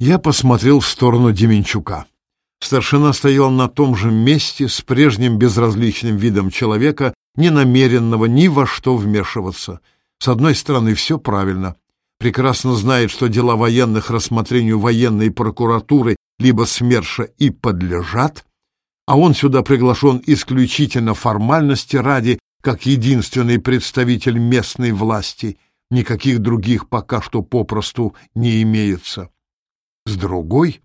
Я посмотрел в сторону Деменчука. Старшина стоял на том же месте с прежним безразличным видом человека, не намеренного ни во что вмешиваться. С одной стороны, все правильно. Прекрасно знает, что дела военных рассмотрению военной прокуратуры либо СМЕРШа и подлежат, а он сюда приглашен исключительно формальности ради, как единственный представитель местной власти. Никаких других пока что попросту не имеется с другой.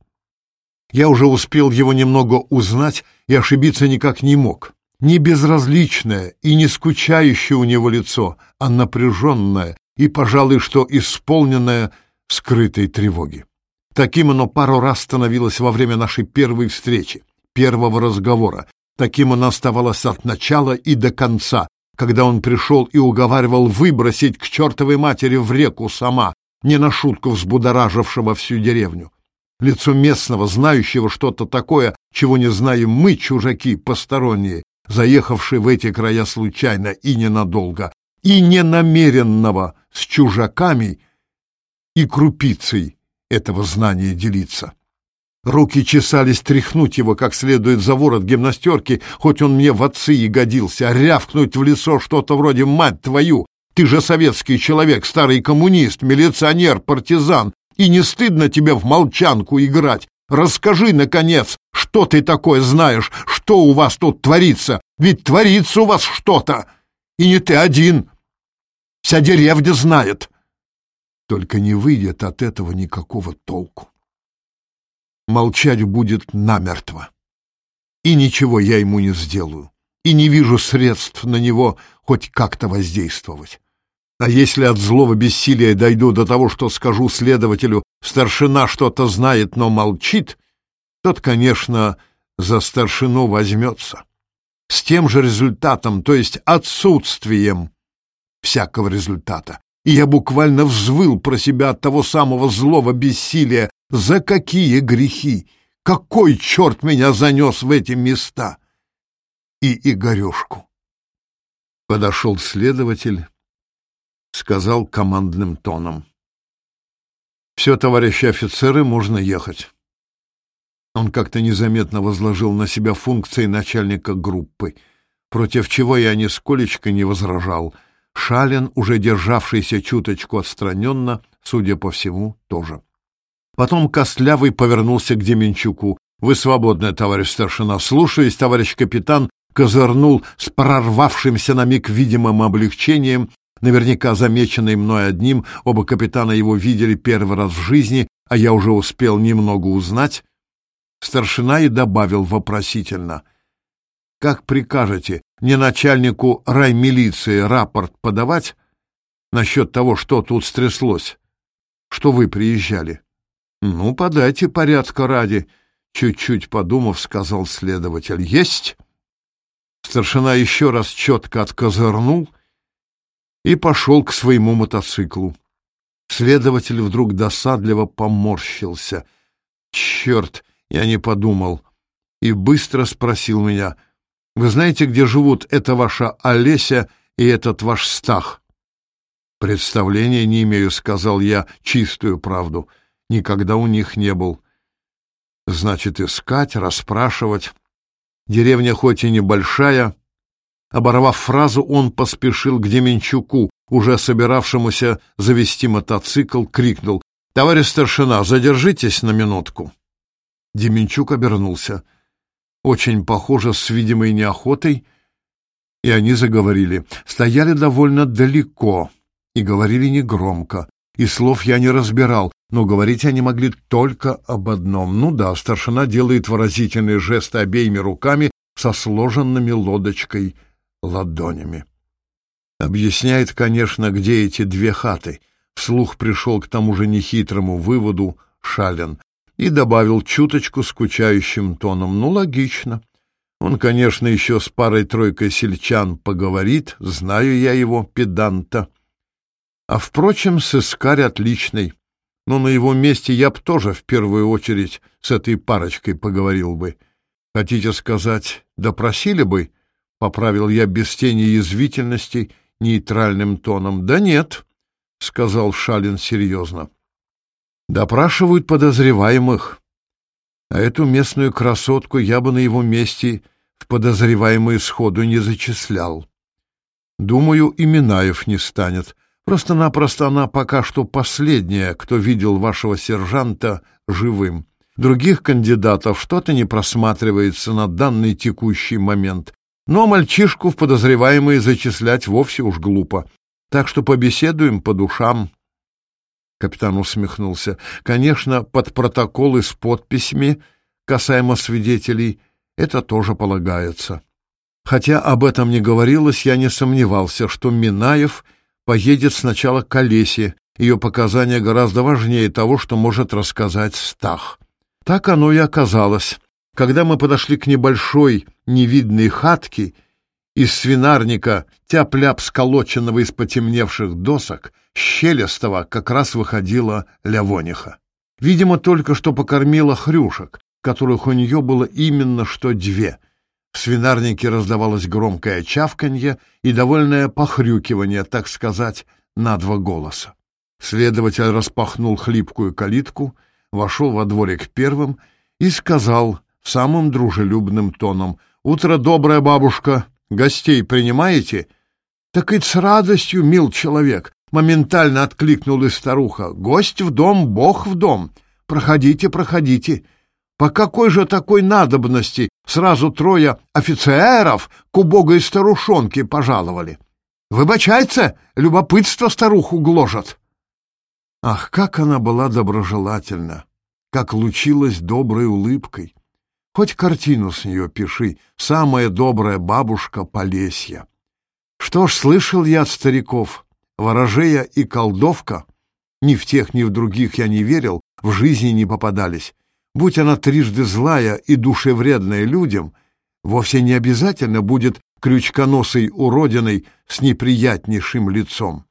Я уже успел его немного узнать и ошибиться никак не мог. Не безразличное и не скучающее у него лицо, а напряженное и, пожалуй, что исполненное скрытой тревоги. Таким оно пару раз становилось во время нашей первой встречи, первого разговора. Таким оно оставалось от начала и до конца, когда он пришел и уговаривал выбросить к чертовой матери в реку сама, не на шутку взбудоражившего всю деревню лицо местного, знающего что-то такое, чего не знаем мы, чужаки, посторонние, заехавшие в эти края случайно и ненадолго, и ненамеренного с чужаками и крупицей этого знания делиться. Руки чесались тряхнуть его как следует за ворот гимнастерки, хоть он мне в отцы и годился, а рявкнуть в лицо что-то вроде «мать твою», ты же советский человек, старый коммунист, милиционер, партизан, и не стыдно тебе в молчанку играть? Расскажи, наконец, что ты такое знаешь, что у вас тут творится? Ведь творится у вас что-то, и не ты один. Вся деревня знает. Только не выйдет от этого никакого толку. Молчать будет намертво. И ничего я ему не сделаю, и не вижу средств на него хоть как-то воздействовать. А если от злого бессилия дойду до того, что скажу следователю, старшина что-то знает, но молчит, тот, конечно, за старшину возьмется. С тем же результатом, то есть отсутствием всякого результата. И я буквально взвыл про себя от того самого злого бессилия. За какие грехи? Какой черт меня занес в эти места? И Игорешку. Подошел следователь сказал командным тоном. «Все, товарищи офицеры, можно ехать». Он как-то незаметно возложил на себя функции начальника группы, против чего я нисколечко не возражал. Шалин, уже державшийся чуточку отстраненно, судя по всему, тоже. Потом Костлявый повернулся к Деменчуку. «Вы свободны, товарищ старшина. Слушаюсь, товарищ капитан, козырнул с прорвавшимся на миг видимым облегчением Наверняка замеченный мной одним, оба капитана его видели первый раз в жизни, а я уже успел немного узнать. Старшина и добавил вопросительно. «Как прикажете, мне начальнику раймилиции рапорт подавать насчет того, что тут стряслось? Что вы приезжали?» «Ну, подайте порядка ради», — чуть-чуть подумав, сказал следователь. «Есть?» Старшина еще раз четко откозырнул — и пошел к своему мотоциклу. Следователь вдруг досадливо поморщился. «Черт!» — я не подумал. И быстро спросил меня. «Вы знаете, где живут эта ваша Олеся и этот ваш Стах?» «Представления не имею», — сказал я чистую правду. «Никогда у них не был». «Значит, искать, расспрашивать. Деревня хоть и небольшая, Оборвав фразу, он поспешил к Деменчуку, уже собиравшемуся завести мотоцикл, крикнул «Товарищ старшина, задержитесь на минутку!» Деменчук обернулся. Очень похоже, с видимой неохотой, и они заговорили. Стояли довольно далеко и говорили негромко, и слов я не разбирал, но говорить они могли только об одном. Ну да, старшина делает выразительные жесты обеими руками со сложенными лодочкой ладонями. Объясняет, конечно, где эти две хаты. Вслух пришел к тому же нехитрому выводу Шалин и добавил чуточку скучающим тоном. Ну, логично. Он, конечно, еще с парой-тройкой сельчан поговорит, знаю я его, педанта. А, впрочем, сыскарь отличный. Но на его месте я б тоже в первую очередь с этой парочкой поговорил бы. Хотите сказать, допросили бы? поправил я без тени язвительности нейтральным тоном. Да нет, сказал Шалин серьезно. Допрашивают подозреваемых. А эту местную красотку я бы на его месте в подозреваемые сходу не зачислял. Думаю, и Минаев не станет. Просто-напросто она пока что последняя, кто видел вашего сержанта живым. Других кандидатов что-то не просматривается на данный текущий момент. Но мальчишку в подозреваемые зачислять вовсе уж глупо. Так что побеседуем по душам. Капитан усмехнулся. Конечно, под протоколы с подписями, касаемо свидетелей, это тоже полагается. Хотя об этом не говорилось, я не сомневался, что Минаев поедет сначала к Олесе. Ее показания гораздо важнее того, что может рассказать Стах. Так оно и оказалось. Когда мы подошли к небольшой невидной хатки, из свинарника тяп-ляп сколоченного из потемневших досок, щелестого как раз выходила Лявониха. Видимо, только что покормила хрюшек, которых у нее было именно что две. В свинарнике раздавалось громкое чавканье и довольное похрюкивание, так сказать, на два голоса. Следователь распахнул хлипкую калитку, вошел во дворик первым и сказал самым дружелюбным тоном — Утро доброе, бабушка. Гостей принимаете? Так и с радостью, мил человек, моментально откликнулась старуха. Гость в дом, бог в дом. Проходите, проходите. По какой же такой надобности сразу трое офицеров к убогой старушонке пожаловали? Выбачается, любопытство старуху гложет. Ах, как она была доброжелательна, как лучилась доброй улыбкой! Хоть картину с нее пиши, самая добрая бабушка Полесья. Что ж, слышал я от стариков, ворожея и колдовка, ни в тех, ни в других я не верил, в жизни не попадались. Будь она трижды злая и душевредная людям, вовсе не обязательно будет крючконосой уродиной с неприятнейшим лицом.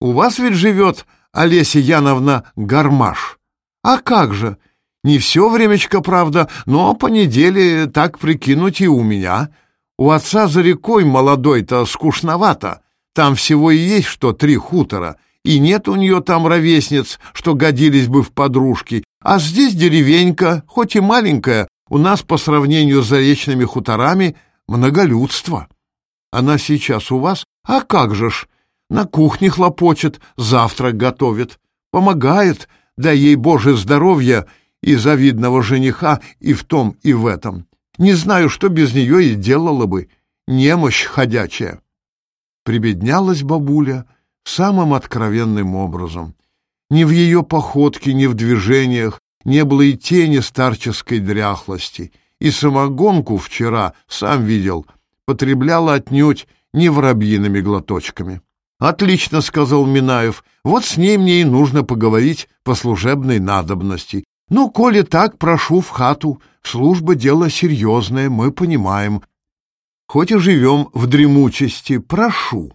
У вас ведь живет Олеся Яновна Гармаш. А как же? Не все времечко, правда, но по неделе так прикинуть и у меня. У отца за рекой молодой-то скучновато. Там всего и есть что три хутора, и нет у нее там ровесниц, что годились бы в подружки. А здесь деревенька, хоть и маленькая, у нас по сравнению с заречными хуторами многолюдство. Она сейчас у вас? А как же ж? На кухне хлопочет, завтрак готовит, помогает, дай ей Боже здоровья, и завидного жениха и в том, и в этом. Не знаю, что без нее и делала бы. Немощь ходячая. Прибеднялась бабуля самым откровенным образом. Ни в ее походке, ни в движениях не было и тени старческой дряхлости. И самогонку вчера, сам видел, потребляла отнюдь не воробьиными глоточками. «Отлично», — сказал Минаев, — «вот с ней мне и нужно поговорить по служебной надобности. Ну, коли так, прошу в хату. Служба — дело серьезное, мы понимаем. Хоть и живем в дремучести, прошу.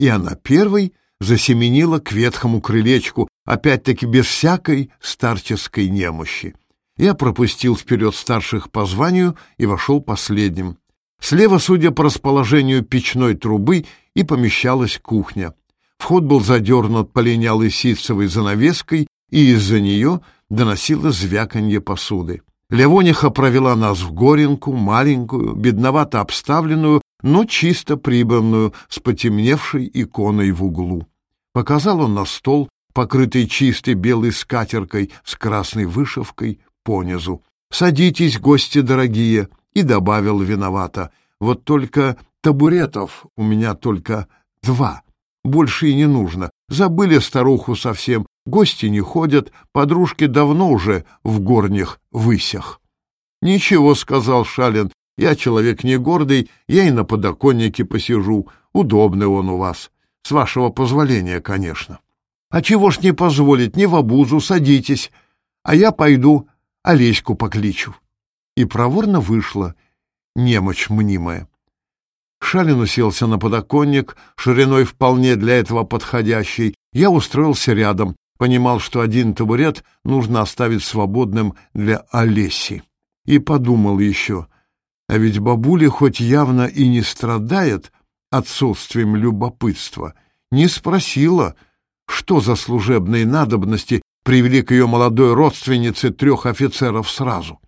И она первой засеменила к ветхому крылечку, опять-таки без всякой старческой немощи. Я пропустил вперед старших по званию и вошел последним. Слева, судя по расположению печной трубы, и помещалась кухня. Вход был задернут полинялой ситцевой занавеской, и из-за нее — доносило звяканье посуды. Левониха провела нас в горенку, маленькую, бедновато обставленную, но чисто прибранную, с потемневшей иконой в углу. Показал он на стол, покрытый чистой белой скатеркой с красной вышивкой понизу. «Садитесь, гости дорогие!» и добавил виновато. «Вот только табуретов у меня только два. Больше и не нужно. Забыли старуху совсем, Гости не ходят, подружки давно уже в горних высях. — Ничего, — сказал Шалин, — я человек не гордый, я и на подоконнике посижу. Удобный он у вас. С вашего позволения, конечно. — А чего ж не позволить, не в обузу, садитесь. А я пойду Олеську покличу. И проворно вышла, немочь мнимая. Шалин уселся на подоконник, шириной вполне для этого подходящий. Я устроился рядом, понимал, что один табурет нужно оставить свободным для Олеси. И подумал еще, а ведь бабуля хоть явно и не страдает отсутствием любопытства, не спросила, что за служебные надобности привели к ее молодой родственнице трех офицеров сразу.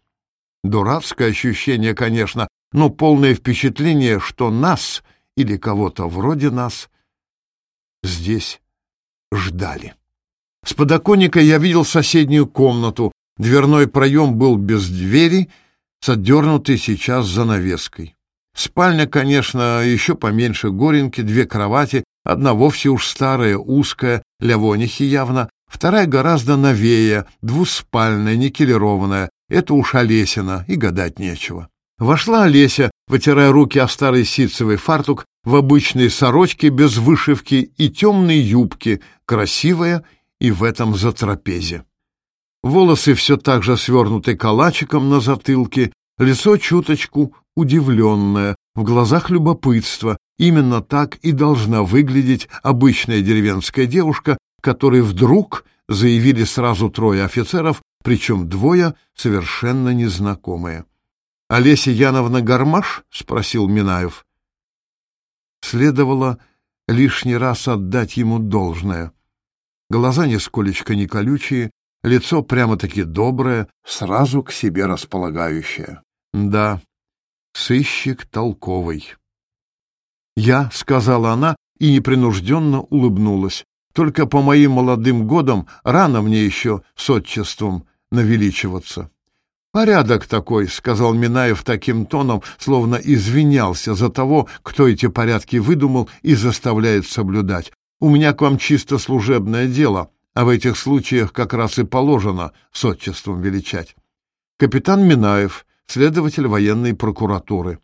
Дурацкое ощущение, конечно, но полное впечатление, что нас или кого-то вроде нас здесь ждали. С подоконника я видел соседнюю комнату. Дверной проем был без двери, с отдернутой сейчас занавеской. Спальня, конечно, еще поменьше горенки, две кровати, одна вовсе уж старая, узкая, лявонихи явно, вторая гораздо новее, двуспальная, никелированная, это уж Олесина, и гадать нечего. Вошла Олеся, вытирая руки о старый ситцевый фартук, в обычной сорочке без вышивки и темной юбке, красивая и в этом затрапезе. Волосы все так же свернуты калачиком на затылке, лицо чуточку удивленное, в глазах любопытство. Именно так и должна выглядеть обычная деревенская девушка, которой вдруг заявили сразу трое офицеров, причем двое совершенно незнакомые. «Олеся Яновна Гармаш?» — спросил Минаев. Следовало лишний раз отдать ему должное — Глаза нисколечко не колючие, лицо прямо-таки доброе, сразу к себе располагающее. Да, сыщик толковый. «Я», — сказала она и непринужденно улыбнулась, «только по моим молодым годам рано мне еще с отчеством навеличиваться». «Порядок такой», — сказал Минаев таким тоном, словно извинялся за того, кто эти порядки выдумал и заставляет соблюдать. У меня к вам чисто служебное дело, а в этих случаях как раз и положено с отчеством величать. Капитан Минаев, следователь военной прокуратуры.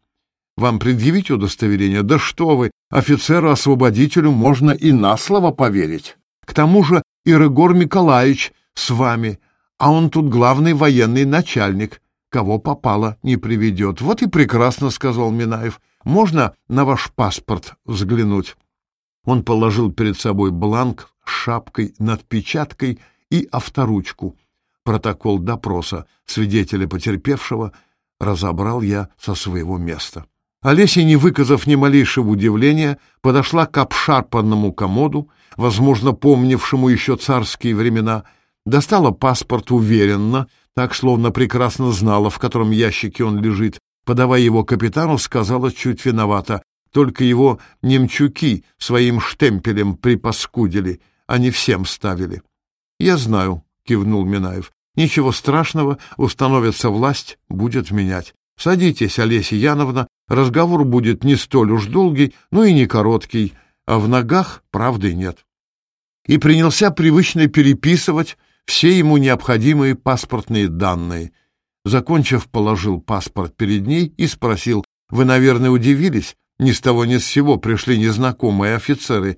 Вам предъявить удостоверение? Да что вы, офицеру-освободителю можно и на слово поверить. К тому же Ирыгор Николаевич с вами, а он тут главный военный начальник. Кого попало, не приведет. Вот и прекрасно, — сказал Минаев. Можно на ваш паспорт взглянуть? Он положил перед собой бланк с шапкой над печаткой и авторучку. Протокол допроса свидетеля потерпевшего разобрал я со своего места. Олеся, не выказав ни малейшего удивления, подошла к обшарпанному комоду, возможно, помнившему еще царские времена, достала паспорт уверенно, так, словно прекрасно знала, в котором ящике он лежит, подавая его капитану, сказала чуть виновата только его немчуки своим штемпелем припаскудили, а не всем ставили. — Я знаю, — кивнул Минаев. — Ничего страшного, установится власть, будет менять. Садитесь, Олеся Яновна, разговор будет не столь уж долгий, ну и не короткий, а в ногах правды нет. И принялся привычно переписывать все ему необходимые паспортные данные. Закончив, положил паспорт перед ней и спросил, «Вы, наверное, удивились, ни с того ни с сего пришли незнакомые офицеры.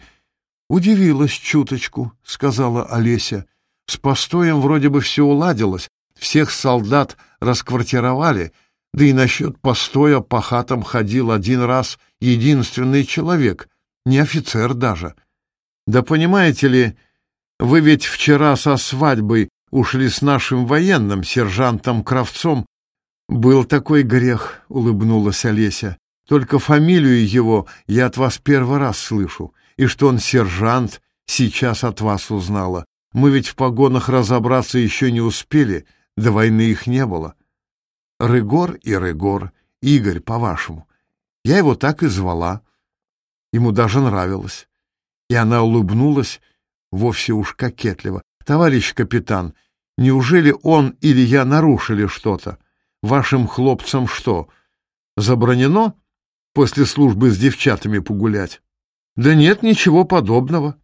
«Удивилась чуточку», — сказала Олеся. «С постоем вроде бы все уладилось, всех солдат расквартировали, да и насчет постоя по хатам ходил один раз единственный человек, не офицер даже. Да понимаете ли, вы ведь вчера со свадьбой ушли с нашим военным, сержантом Кравцом. Был такой грех, — улыбнулась Олеся. Только фамилию его я от вас первый раз слышу, и что он сержант, сейчас от вас узнала. Мы ведь в погонах разобраться еще не успели, до войны их не было. Рыгор и Рыгор, Игорь, по-вашему. Я его так и звала. Ему даже нравилось. И она улыбнулась вовсе уж кокетливо. «Товарищ капитан, неужели он или я нарушили что-то? Вашим хлопцам что, забронено после службы с девчатами погулять. Да нет ничего подобного.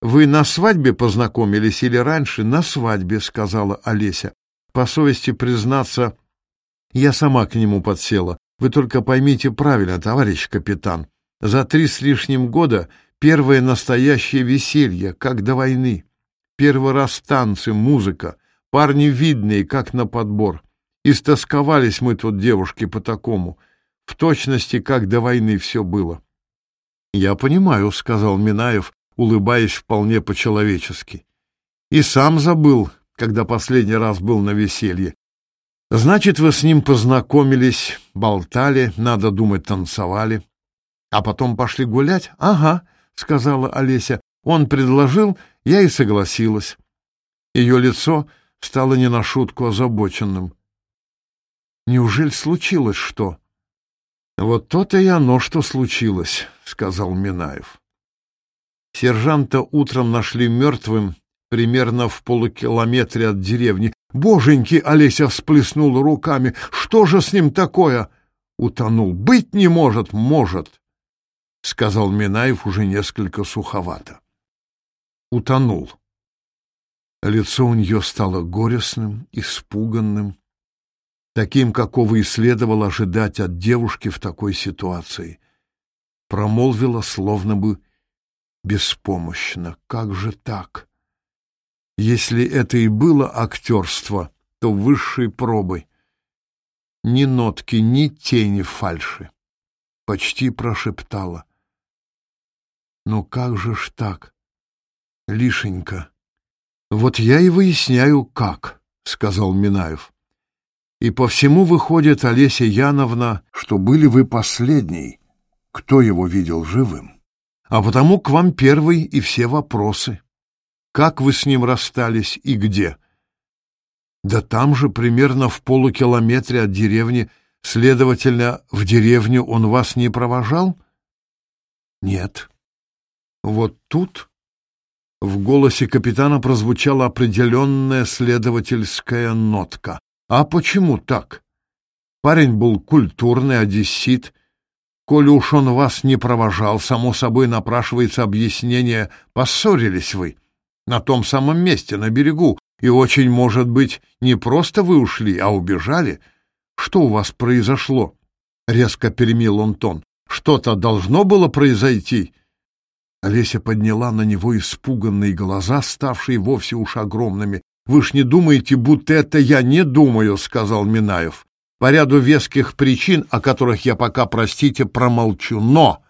Вы на свадьбе познакомились или раньше? На свадьбе, сказала Олеся. По совести признаться, я сама к нему подсела. Вы только поймите правильно, товарищ капитан. За три с лишним года первое настоящее веселье, как до войны. Первый раз танцы, музыка, парни видные, как на подбор. Истосковались мы тут девушки по такому в точности, как до войны все было. — Я понимаю, — сказал Минаев, улыбаясь вполне по-человечески. — И сам забыл, когда последний раз был на веселье. Значит, вы с ним познакомились, болтали, надо думать, танцевали. А потом пошли гулять? — Ага, — сказала Олеся. Он предложил, я и согласилась. Ее лицо стало не на шутку озабоченным. — Неужели случилось что? Вот то-то и оно, что случилось, сказал Минаев. Сержанта утром нашли мертвым примерно в полукилометре от деревни. Боженьки, Олеся всплеснула руками. Что же с ним такое? Утонул. Быть не может, может, сказал Минаев уже несколько суховато. Утонул. Лицо у нее стало горестным, испуганным таким, какого и следовало ожидать от девушки в такой ситуации. Промолвила словно бы беспомощно. Как же так? Если это и было актерство, то высшей пробой. Ни нотки, ни тени фальши. Почти прошептала. Ну как же ж так, Лишенька? Вот я и выясняю, как, — сказал Минаев. И по всему выходит, Олеся Яновна, что были вы последней, кто его видел живым. А потому к вам первый и все вопросы. Как вы с ним расстались и где? Да там же, примерно в полукилометре от деревни, следовательно, в деревню он вас не провожал? Нет. Вот тут в голосе капитана прозвучала определенная следовательская нотка. А почему так? Парень был культурный, одессит. Коли уж он вас не провожал, само собой напрашивается объяснение «поссорились вы» на том самом месте, на берегу, и очень, может быть, не просто вы ушли, а убежали. Что у вас произошло? Резко перемил он тон. Что-то должно было произойти. Олеся подняла на него испуганные глаза, ставшие вовсе уж огромными. «Вы ж не думаете, будто это я не думаю», — сказал Минаев. «По ряду веских причин, о которых я пока, простите, промолчу. Но,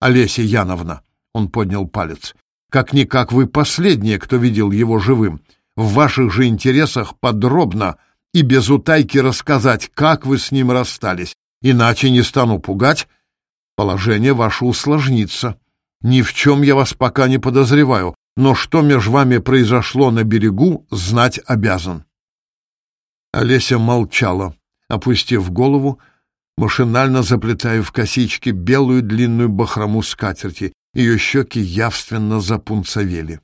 Олеся Яновна», — он поднял палец, — «как-никак вы последняя, кто видел его живым. В ваших же интересах подробно и без утайки рассказать, как вы с ним расстались. Иначе не стану пугать. Положение ваше усложнится. Ни в чем я вас пока не подозреваю, но что между вами произошло на берегу, знать обязан. Олеся молчала, опустив голову, машинально заплетая в косички белую длинную бахрому скатерти. Ее щеки явственно запунцовели.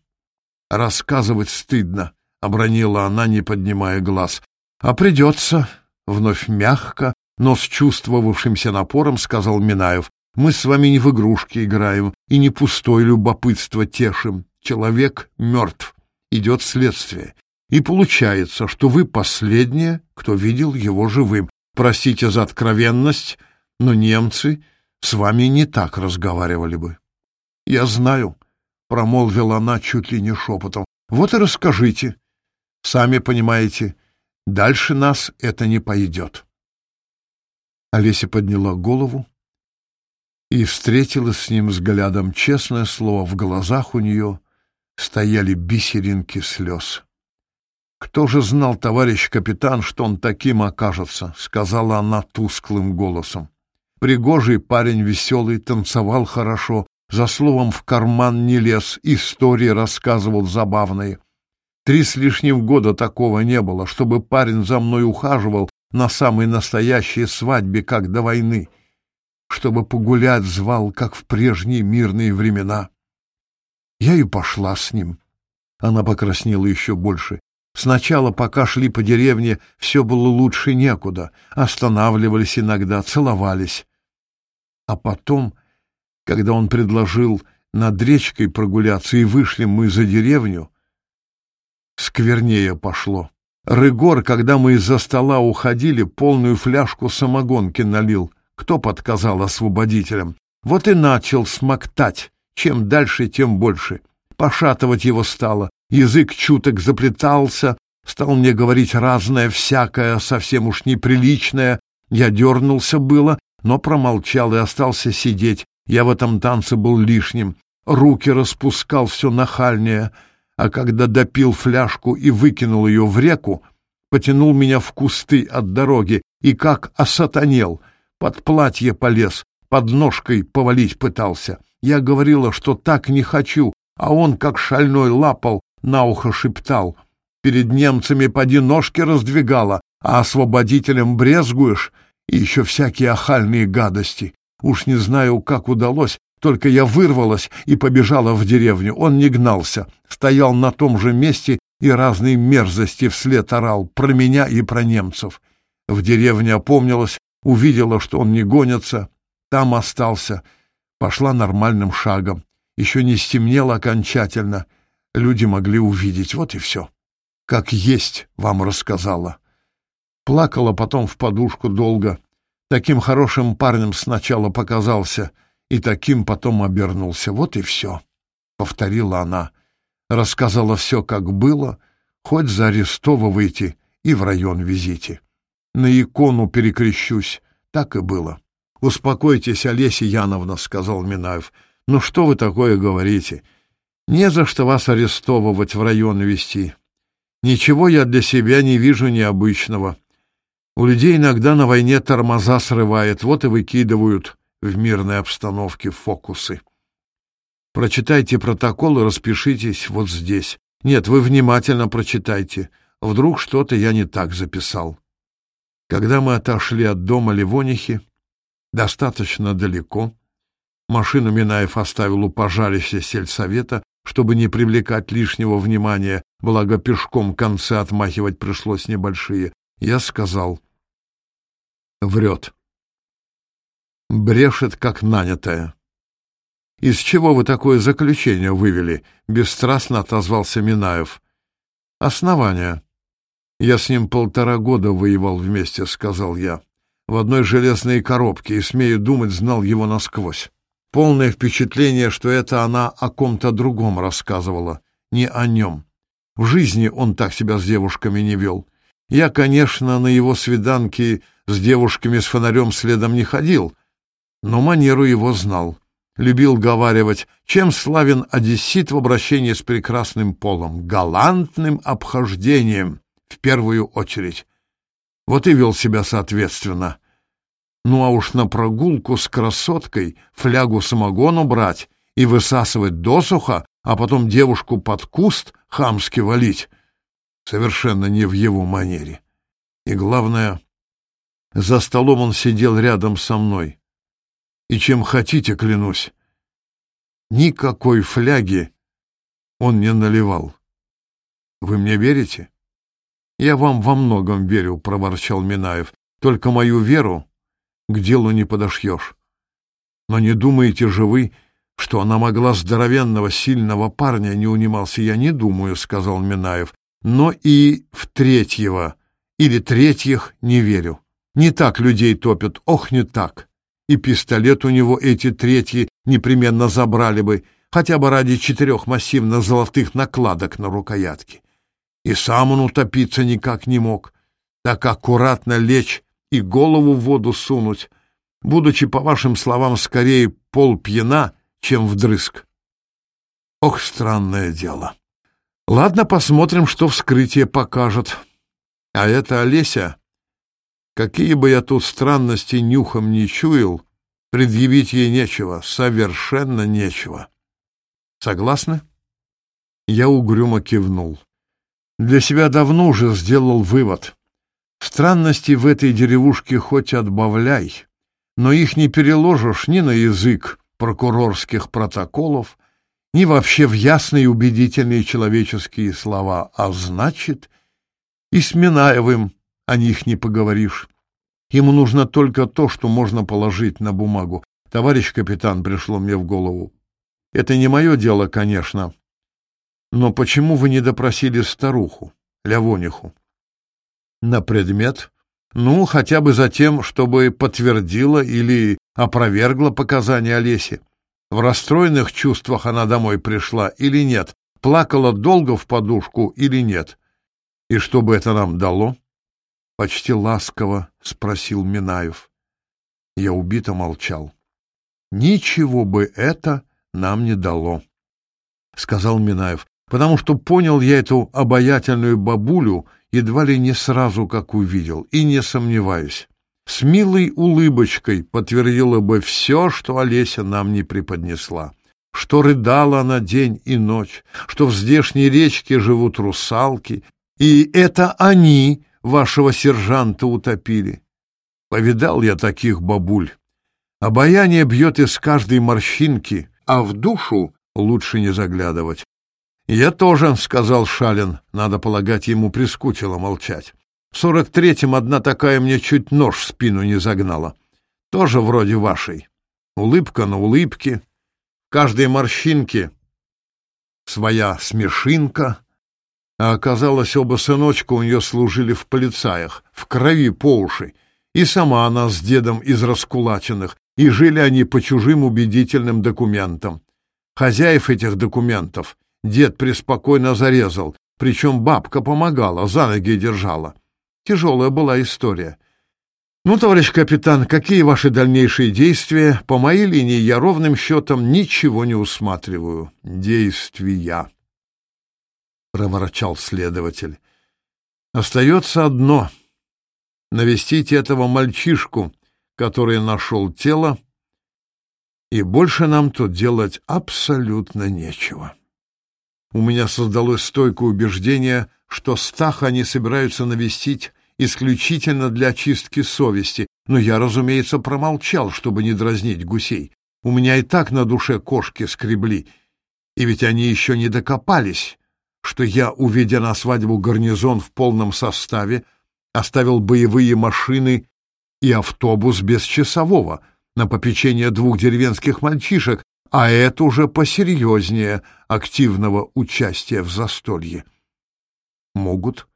«Рассказывать стыдно», — обронила она, не поднимая глаз. «А придется», — вновь мягко, но с чувствовавшимся напором сказал Минаев. «Мы с вами не в игрушки играем и не пустое любопытство тешим человек мертв, идет следствие. И получается, что вы последние, кто видел его живым. Простите за откровенность, но немцы с вами не так разговаривали бы. — Я знаю, — промолвила она чуть ли не шепотом. — Вот и расскажите. Сами понимаете, дальше нас это не пойдет. Олеся подняла голову и встретилась с ним взглядом. Честное слово, в глазах у нее стояли бисеринки слез. «Кто же знал, товарищ капитан, что он таким окажется?» — сказала она тусклым голосом. Пригожий парень веселый, танцевал хорошо, за словом в карман не лез, истории рассказывал забавные. Три с лишним года такого не было, чтобы парень за мной ухаживал на самой настоящей свадьбе, как до войны, чтобы погулять звал, как в прежние мирные времена. Я и пошла с ним. Она покраснела еще больше. Сначала, пока шли по деревне, все было лучше некуда. Останавливались иногда, целовались. А потом, когда он предложил над речкой прогуляться и вышли мы за деревню, сквернее пошло. Рыгор, когда мы из-за стола уходили, полную фляжку самогонки налил. Кто подказал освободителям? Вот и начал смоктать. Чем дальше, тем больше. Пошатывать его стало, язык чуток заплетался, стал мне говорить разное, всякое, совсем уж неприличное. Я дернулся было, но промолчал и остался сидеть. Я в этом танце был лишним. Руки распускал все нахальнее, а когда допил фляжку и выкинул ее в реку, потянул меня в кусты от дороги и как осатанел, под платье полез, Подножкой повалить пытался. Я говорила, что так не хочу, а он, как шальной, лапал, на ухо шептал. Перед немцами поди ножки раздвигала, а освободителем брезгуешь, и еще всякие охальные гадости. Уж не знаю, как удалось, только я вырвалась и побежала в деревню. Он не гнался, стоял на том же месте и разные мерзости вслед орал про меня и про немцев. В деревне опомнилась, увидела, что он не гонится, там остался. Пошла нормальным шагом. Еще не стемнело окончательно. Люди могли увидеть. Вот и все. Как есть, вам рассказала. Плакала потом в подушку долго. Таким хорошим парнем сначала показался, и таким потом обернулся. Вот и все. Повторила она. Рассказала все, как было, хоть заарестовывайте и в район везите. На икону перекрещусь. Так и было. Успокойтесь, Олеся Яновна, сказал Минаев. Ну что вы такое говорите? Не за что вас арестовывать, в район вести. Ничего я для себя не вижу необычного. У людей иногда на войне тормоза срывает, вот и выкидывают в мирной обстановке фокусы. Прочитайте протокол и распишитесь вот здесь. Нет, вы внимательно прочитайте. Вдруг что-то я не так записал. Когда мы отошли от дома Левонихи, достаточно далеко. Машину Минаев оставил у пожарища сельсовета, чтобы не привлекать лишнего внимания, благо пешком концы отмахивать пришлось небольшие. Я сказал. Врет. Брешет, как нанятая. «Из чего вы такое заключение вывели?» — бесстрастно отозвался Минаев. «Основания. Я с ним полтора года воевал вместе», — сказал я в одной железной коробке и, смею думать, знал его насквозь. Полное впечатление, что это она о ком-то другом рассказывала, не о нем. В жизни он так себя с девушками не вел. Я, конечно, на его свиданки с девушками с фонарем следом не ходил, но манеру его знал. Любил говаривать, чем славен одессит в обращении с прекрасным полом, галантным обхождением в первую очередь. Вот и вел себя соответственно. Ну а уж на прогулку с красоткой флягу самогону брать и высасывать досуха, а потом девушку под куст хамски валить — совершенно не в его манере. И главное, за столом он сидел рядом со мной. И чем хотите, клянусь, никакой фляги он не наливал. Вы мне верите? «Я вам во многом верю», — проворчал Минаев. «Только мою веру к делу не подошьешь. Но не думаете же вы, что она могла здоровенного, сильного парня, не унимался я, не думаю, — сказал Минаев, но и в третьего или третьих не верю. Не так людей топят, ох, не так. И пистолет у него эти третьи непременно забрали бы, хотя бы ради четырех массивно-золотых накладок на рукоятке. И сам он утопиться никак не мог. Так аккуратно лечь и голову в воду сунуть, будучи, по вашим словам, скорее полпьяна, чем вдрызг. Ох, странное дело. Ладно, посмотрим, что вскрытие покажет. А это Олеся, какие бы я тут странности нюхом не чуял, предъявить ей нечего, совершенно нечего. Согласны? Я угрюмо кивнул для себя давно уже сделал вывод. Странности в этой деревушке хоть отбавляй, но их не переложишь ни на язык прокурорских протоколов, ни вообще в ясные убедительные человеческие слова, а значит, и с Минаевым о них не поговоришь. Ему нужно только то, что можно положить на бумагу. Товарищ капитан, пришло мне в голову. Это не мое дело, конечно, но почему вы не допросили старуху, Лявониху? На предмет? Ну, хотя бы за тем, чтобы подтвердила или опровергла показания Олеси. В расстроенных чувствах она домой пришла или нет? Плакала долго в подушку или нет? И что бы это нам дало? Почти ласково спросил Минаев. Я убито молчал. Ничего бы это нам не дало, сказал Минаев потому что понял я эту обаятельную бабулю едва ли не сразу, как увидел, и не сомневаюсь. С милой улыбочкой подтвердила бы все, что Олеся нам не преподнесла что рыдала она день и ночь, что в здешней речке живут русалки, и это они вашего сержанта утопили. Повидал я таких бабуль. Обаяние бьет из каждой морщинки, а в душу лучше не заглядывать. «Я тоже», — сказал Шалин. Надо полагать, ему прискучило молчать. «В сорок третьем одна такая мне чуть нож в спину не загнала. Тоже вроде вашей. Улыбка на улыбке. Каждой морщинке своя смешинка. А оказалось, оба сыночка у нее служили в полицаях, в крови по уши. И сама она с дедом из раскулаченных, и жили они по чужим убедительным документам. Хозяев этих документов дед преспокойно зарезал, причем бабка помогала, за ноги держала. Тяжелая была история. «Ну, товарищ капитан, какие ваши дальнейшие действия? По моей линии я ровным счетом ничего не усматриваю. Действия!» — проворчал следователь. «Остается одно — навестить этого мальчишку, который нашел тело, и больше нам тут делать абсолютно нечего» у меня создалось стойкое убеждение, что Стаха они собираются навестить исключительно для очистки совести, но я, разумеется, промолчал, чтобы не дразнить гусей. У меня и так на душе кошки скребли, и ведь они еще не докопались, что я, уведя на свадьбу гарнизон в полном составе, оставил боевые машины и автобус без часового на попечение двух деревенских мальчишек, а это уже посерьезнее активного участия в застолье. Могут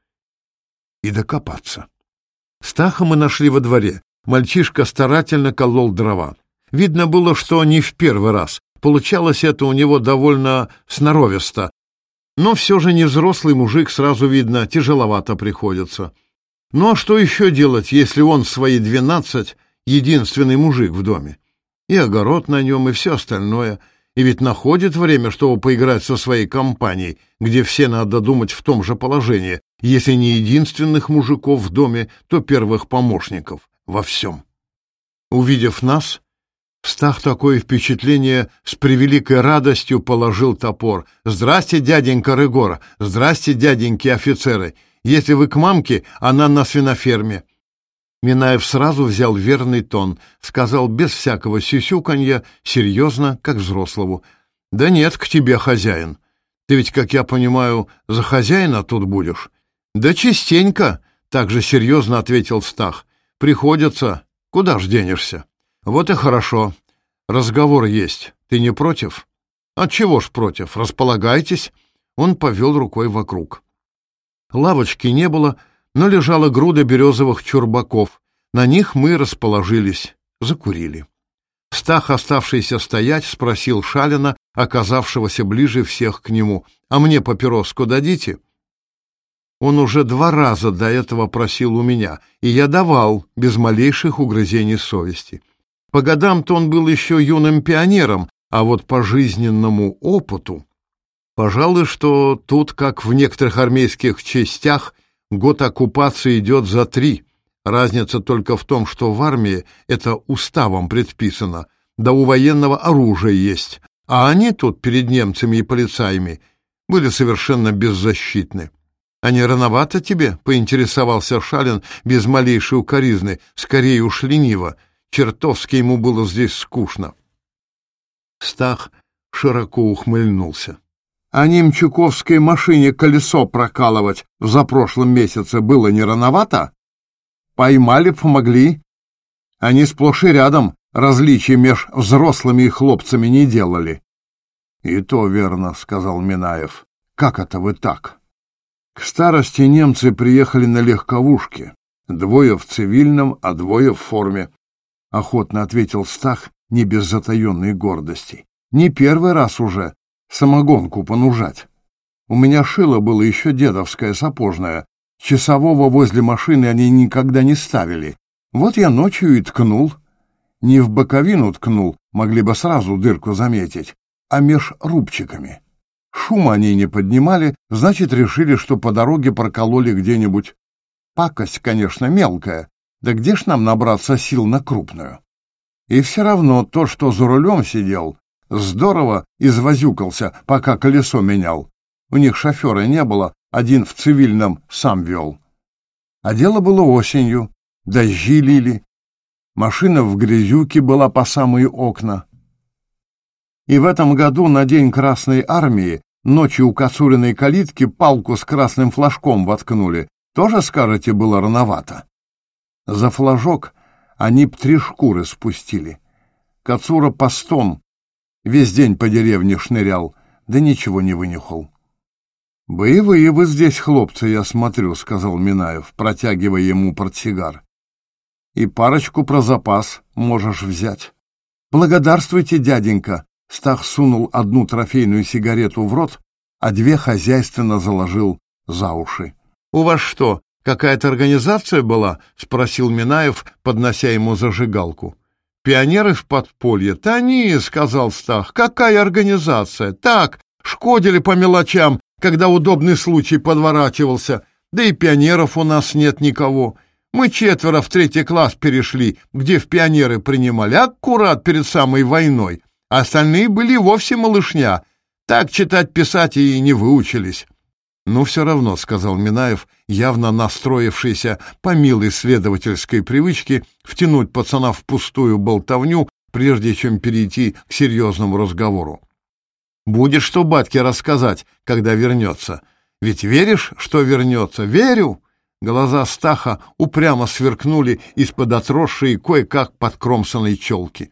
и докопаться. Стаха мы нашли во дворе. Мальчишка старательно колол дрова. Видно было, что не в первый раз. Получалось это у него довольно сноровисто. Но все же не взрослый мужик, сразу видно, тяжеловато приходится. Ну а что еще делать, если он свои двенадцать единственный мужик в доме? и огород на нем, и все остальное. И ведь находит время, чтобы поиграть со своей компанией, где все, надо думать, в том же положении, если не единственных мужиков в доме, то первых помощников во всем. Увидев нас, Стах такое впечатление с превеликой радостью положил топор. «Здрасте, дяденька Рыгор! Здрасте, дяденьки офицеры! Если вы к мамке, она на свиноферме!» Минаев сразу взял верный тон, сказал без всякого сюсюканья, серьезно, как взрослому. «Да нет, к тебе хозяин. Ты ведь, как я понимаю, за хозяина тут будешь?» «Да частенько», — Так же серьезно ответил Стах. «Приходится. Куда ж денешься?» «Вот и хорошо. Разговор есть. Ты не против?» «А «Отчего ж против? Располагайтесь». Он повел рукой вокруг. Лавочки не было, — но лежала груда березовых чурбаков. На них мы расположились, закурили. Стах, оставшийся стоять, спросил Шалина, оказавшегося ближе всех к нему, «А мне папироску дадите?» Он уже два раза до этого просил у меня, и я давал, без малейших угрызений совести. По годам-то он был еще юным пионером, а вот по жизненному опыту... Пожалуй, что тут, как в некоторых армейских частях, — Год оккупации идет за три. Разница только в том, что в армии это уставом предписано, да у военного оружия есть, а они тут перед немцами и полицаями были совершенно беззащитны. «А не рановато тебе?» — поинтересовался Шалин без малейшей укоризны, скорее уж лениво. Чертовски ему было здесь скучно. Стах широко ухмыльнулся а немчуковской машине колесо прокалывать в запрошлом месяце было не рановато? Поймали, помогли. Они сплошь и рядом различий меж взрослыми и хлопцами не делали. — И то верно, — сказал Минаев. — Как это вы так? К старости немцы приехали на легковушке, двое в цивильном, а двое в форме, — охотно ответил Стах, не без затаенной гордости. — Не первый раз уже самогонку понужать. У меня шило было еще дедовское сапожное. Часового возле машины они никогда не ставили. Вот я ночью и ткнул. Не в боковину ткнул, могли бы сразу дырку заметить, а меж рубчиками. Шума они не поднимали, значит, решили, что по дороге прокололи где-нибудь. Пакость, конечно, мелкая, да где ж нам набраться сил на крупную? И все равно то, что за рулем сидел, Здорово извозюкался, пока колесо менял. У них шофера не было, один в цивильном сам вел. А дело было осенью, дожди лили. Машина в грязюке была по самые окна. И в этом году на День Красной Армии ночью у Кацуриной калитки палку с красным флажком воткнули. Тоже, скажете, было рановато. За флажок они б три шкуры спустили. Кацура постом Весь день по деревне шнырял, да ничего не вынюхал. «Боевые вы здесь, хлопцы, я смотрю», — сказал Минаев, протягивая ему портсигар. «И парочку про запас можешь взять». «Благодарствуйте, дяденька!» Стах сунул одну трофейную сигарету в рот, а две хозяйственно заложил за уши. «У вас что, какая-то организация была?» — спросил Минаев, поднося ему зажигалку. Пионеры в подполье. Та не, сказал Стах. Какая организация? Так, шкодили по мелочам, когда удобный случай подворачивался. Да и пионеров у нас нет никого. Мы четверо в третий класс перешли, где в пионеры принимали аккурат перед самой войной. А остальные были вовсе малышня. Так читать, писать и не выучились. «Ну, все равно», — сказал Минаев, явно настроившийся по милой следовательской привычке втянуть пацана в пустую болтовню, прежде чем перейти к серьезному разговору. Будешь что батьке рассказать, когда вернется. Ведь веришь, что вернется? Верю!» Глаза Стаха упрямо сверкнули из-под отросшей кое-как подкромсанной челки.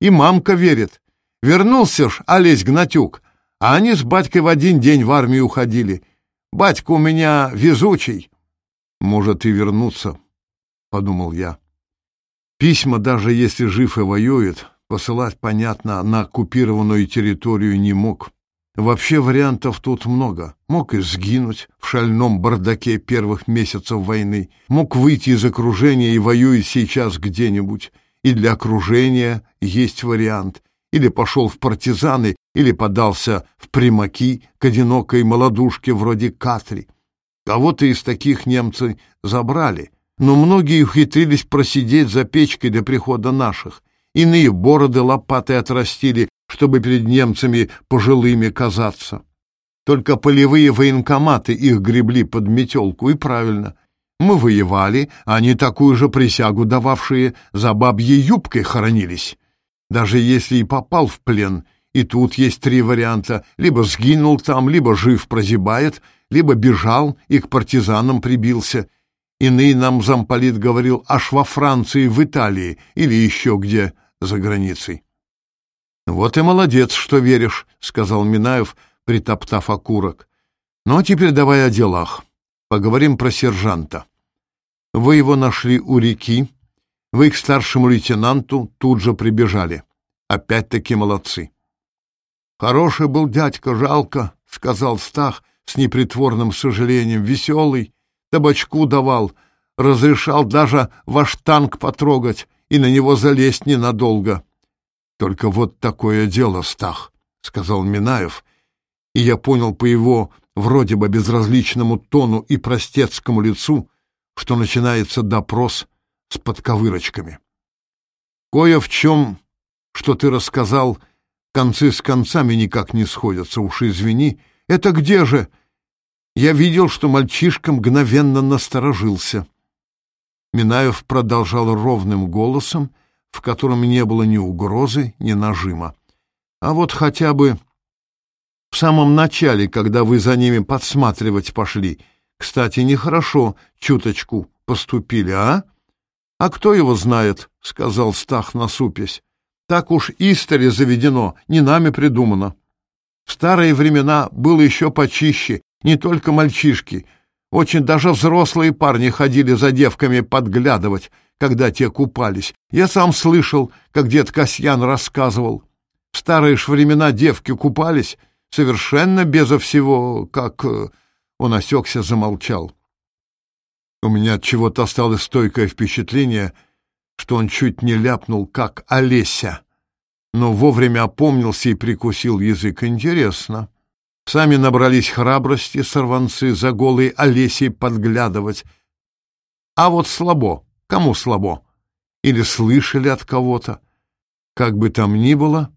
«И мамка верит. Вернулся ж, Олесь Гнатюк, а они с батькой в один день в армию уходили». Батька у меня везучий. Может и вернуться, — подумал я. Письма, даже если жив и воюет, посылать, понятно, на оккупированную территорию не мог. Вообще вариантов тут много. Мог и сгинуть в шальном бардаке первых месяцев войны, мог выйти из окружения и воюет сейчас где-нибудь. И для окружения есть вариант — или пошел в партизаны, или подался в примаки к одинокой молодушке вроде Катри. Кого-то из таких немцы забрали, но многие ухитрились просидеть за печкой до прихода наших. Иные бороды лопаты отрастили, чтобы перед немцами пожилыми казаться. Только полевые военкоматы их гребли под метелку, и правильно. Мы воевали, а они такую же присягу дававшие за бабьей юбкой хоронились. Даже если и попал в плен, и тут есть три варианта. Либо сгинул там, либо жив прозябает, либо бежал и к партизанам прибился. Иные нам замполит говорил аж во Франции, в Италии или еще где за границей. «Вот и молодец, что веришь», — сказал Минаев, притоптав окурок. «Ну а теперь давай о делах. Поговорим про сержанта. Вы его нашли у реки, вы к старшему лейтенанту тут же прибежали. Опять-таки молодцы. Хороший был дядька, жалко, — сказал Стах с непритворным сожалением. Веселый, табачку давал, разрешал даже ваш танк потрогать и на него залезть ненадолго. Только вот такое дело, Стах, — сказал Минаев, и я понял по его вроде бы безразличному тону и простецкому лицу, что начинается допрос с подковырочками. Кое в чем, что ты рассказал, концы с концами никак не сходятся, уж извини. Это где же? Я видел, что мальчишка мгновенно насторожился. Минаев продолжал ровным голосом, в котором не было ни угрозы, ни нажима. А вот хотя бы в самом начале, когда вы за ними подсматривать пошли, кстати, нехорошо чуточку поступили, а? «А кто его знает?» — сказал Стах насупясь. «Так уж истори заведено, не нами придумано. В старые времена было еще почище, не только мальчишки. Очень даже взрослые парни ходили за девками подглядывать, когда те купались. Я сам слышал, как дед Касьян рассказывал. В старые ж времена девки купались совершенно безо всего, как...» э, Он осекся, замолчал. У меня от чего-то осталось стойкое впечатление, что он чуть не ляпнул, как Олеся, но вовремя опомнился и прикусил язык. Интересно. Сами набрались храбрости сорванцы за голой Олесей подглядывать. А вот слабо. Кому слабо? Или слышали от кого-то? Как бы там ни было,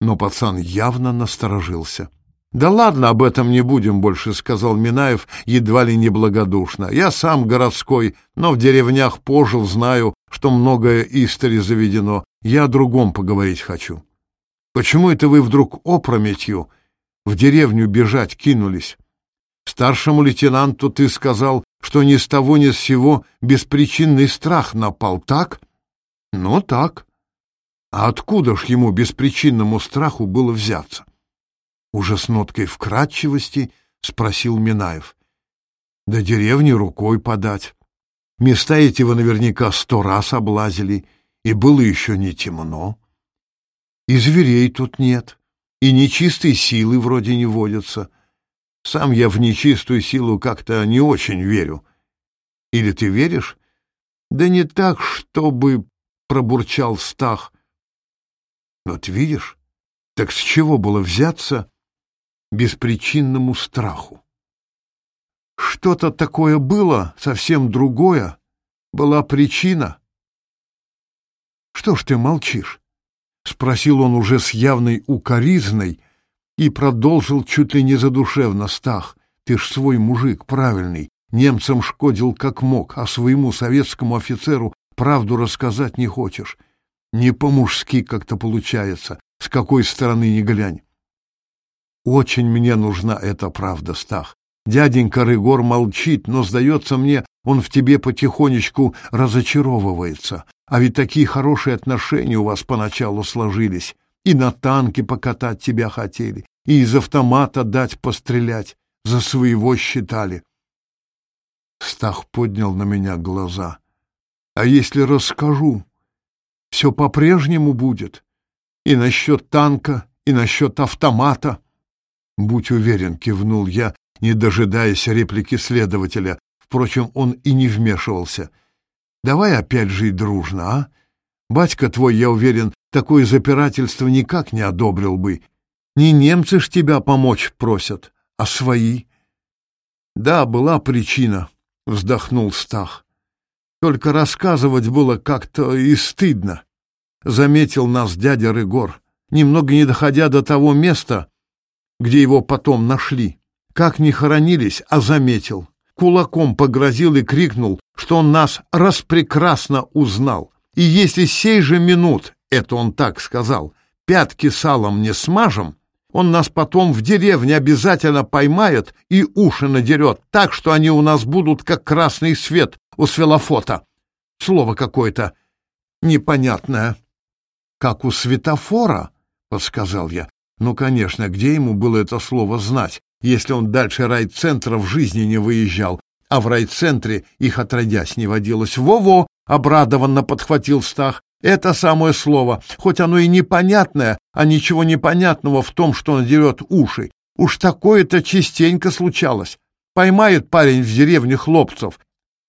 но пацан явно насторожился. «Да ладно, об этом не будем больше», — сказал Минаев едва ли неблагодушно. «Я сам городской, но в деревнях пожил, знаю, что многое истори заведено. Я о другом поговорить хочу». «Почему это вы вдруг опрометью в деревню бежать кинулись? Старшему лейтенанту ты сказал, что ни с того ни с сего беспричинный страх напал, так?» «Ну, так. А откуда ж ему беспричинному страху было взяться?» уже с ноткой вкрадчивости спросил Минаев. До деревни рукой подать. Места эти вы наверняка сто раз облазили, и было еще не темно. И зверей тут нет, и нечистой силы вроде не водятся. Сам я в нечистую силу как-то не очень верю. Или ты веришь? Да не так, чтобы, — пробурчал Стах. Вот видишь, так с чего было взяться, беспричинному страху. Что-то такое было, совсем другое, была причина. «Что ж ты молчишь?» — спросил он уже с явной укоризной и продолжил чуть ли не задушевно стах. «Ты ж свой мужик, правильный, немцам шкодил как мог, а своему советскому офицеру правду рассказать не хочешь. Не по-мужски как-то получается, с какой стороны ни глянь. Очень мне нужна эта правда, Стах. Дяденька Рыгор молчит, но, сдается мне, он в тебе потихонечку разочаровывается. А ведь такие хорошие отношения у вас поначалу сложились. И на танке покатать тебя хотели, и из автомата дать пострелять. За своего считали. Стах поднял на меня глаза. А если расскажу? Все по-прежнему будет. И насчет танка, и насчет автомата. «Будь уверен», — кивнул я, не дожидаясь реплики следователя. Впрочем, он и не вмешивался. «Давай опять жить дружно, а? Батька твой, я уверен, такое запирательство никак не одобрил бы. Не немцы ж тебя помочь просят, а свои». «Да, была причина», — вздохнул Стах. «Только рассказывать было как-то и стыдно», — заметил нас дядя Рыгор. Немного не доходя до того места, где его потом нашли. Как не хоронились, а заметил. Кулаком погрозил и крикнул, что он нас распрекрасно узнал. И если сей же минут, это он так сказал, пятки салом не смажем, он нас потом в деревне обязательно поймает и уши надерет, так что они у нас будут как красный свет у свелофота. Слово какое-то непонятное. — Как у светофора, — подсказал я. Ну, конечно, где ему было это слово знать, если он дальше райцентра в жизни не выезжал, а в райцентре их отродясь не водилось. «Во-во!» — обрадованно подхватил Стах. «Это самое слово, хоть оно и непонятное, а ничего непонятного в том, что надерет уши. Уж такое-то частенько случалось. Поймает парень в деревне хлопцев,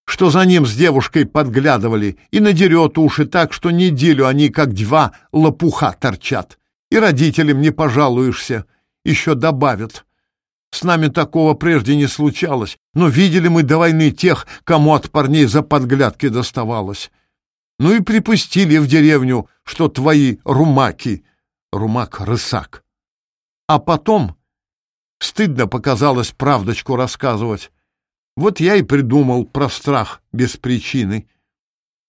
что за ним с девушкой подглядывали, и надерет уши так, что неделю они, как два, лопуха торчат. И родителям не пожалуешься, еще добавят. С нами такого прежде не случалось, но видели мы до войны тех, кому от парней за подглядки доставалось. Ну и припустили в деревню, что твои румаки, румак-рысак. А потом стыдно показалось правдочку рассказывать. Вот я и придумал про страх без причины.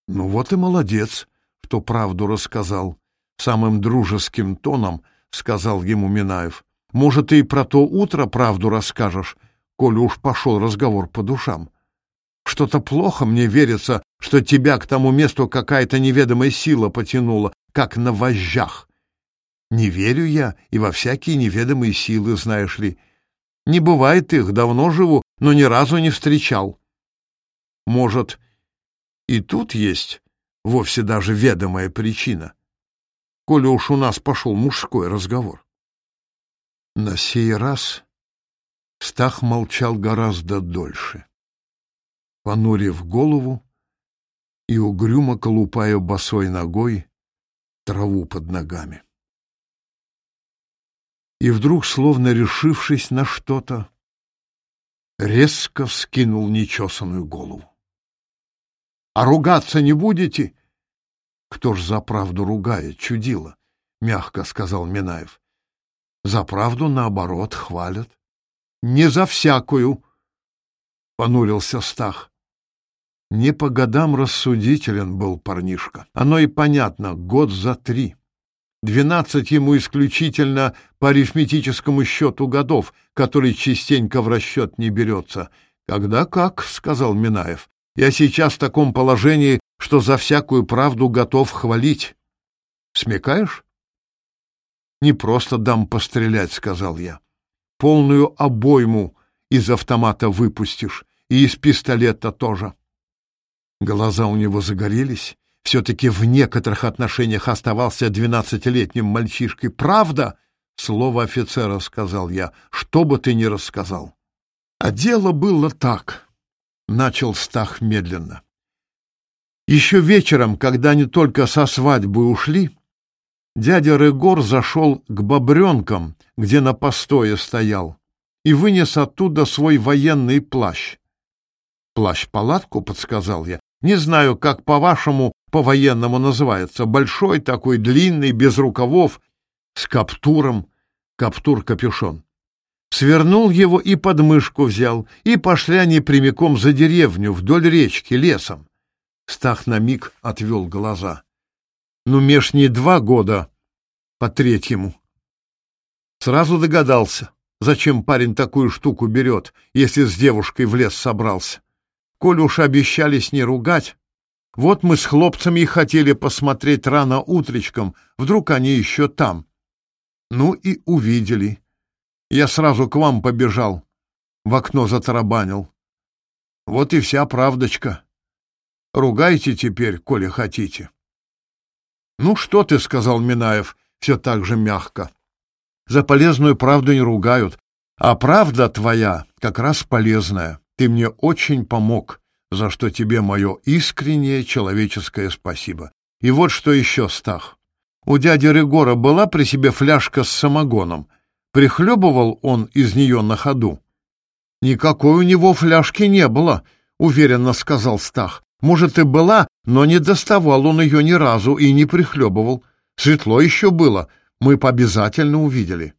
Ну вот и молодец, кто правду рассказал самым дружеским тоном сказал ему Минаев. Может, ты и про то утро правду расскажешь, коли уж пошел разговор по душам. Что-то плохо мне верится, что тебя к тому месту какая-то неведомая сила потянула, как на вожжах. Не верю я и во всякие неведомые силы, знаешь ли. Не бывает их, давно живу, но ни разу не встречал. Может, и тут есть вовсе даже ведомая причина коли уж у нас пошел мужской разговор. На сей раз Стах молчал гораздо дольше, понурив голову и угрюмо колупая босой ногой траву под ногами. И вдруг, словно решившись на что-то, резко вскинул нечесанную голову. — А ругаться не будете? «Кто ж за правду ругает, чудило?» — мягко сказал Минаев. «За правду, наоборот, хвалят». «Не за всякую!» — понурился Стах. Не по годам рассудителен был парнишка. Оно и понятно, год за три. Двенадцать ему исключительно по арифметическому счету годов, который частенько в расчет не берется. «Когда как?» — сказал Минаев. «Я сейчас в таком положении, что за всякую правду готов хвалить. Смекаешь? Не просто дам пострелять, сказал я. Полную обойму из автомата выпустишь, и из пистолета тоже. Глаза у него загорелись. Все-таки в некоторых отношениях оставался двенадцатилетним мальчишкой. Правда? Слово офицера сказал я, что бы ты ни рассказал. А дело было так, начал Стах медленно. Еще вечером, когда они только со свадьбы ушли, дядя Регор зашел к бобренкам, где на постое стоял, и вынес оттуда свой военный плащ. «Плащ-палатку?» — подсказал я. «Не знаю, как по-вашему по-военному называется. Большой такой, длинный, без рукавов, с каптуром, каптур-капюшон». Свернул его и подмышку взял, и пошли они прямиком за деревню, вдоль речки, лесом. Стах на миг отвел глаза. «Ну, меж не два года по третьему». Сразу догадался, зачем парень такую штуку берет, если с девушкой в лес собрался. Коль уж обещались не ругать, вот мы с хлопцами и хотели посмотреть рано утречком, вдруг они еще там. Ну и увидели. Я сразу к вам побежал, в окно затарабанил. Вот и вся правдочка. Ругайте теперь, коли хотите. — Ну что ты, — сказал Минаев, все так же мягко. — За полезную правду не ругают, а правда твоя как раз полезная. Ты мне очень помог, за что тебе мое искреннее человеческое спасибо. И вот что еще, Стах. У дяди Регора была при себе фляжка с самогоном. Прихлебывал он из нее на ходу. «Никакой у него фляжки не было», — уверенно сказал Стах. Может, и была, но не доставал он ее ни разу и не прихлебывал. Светло еще было, мы б обязательно увидели.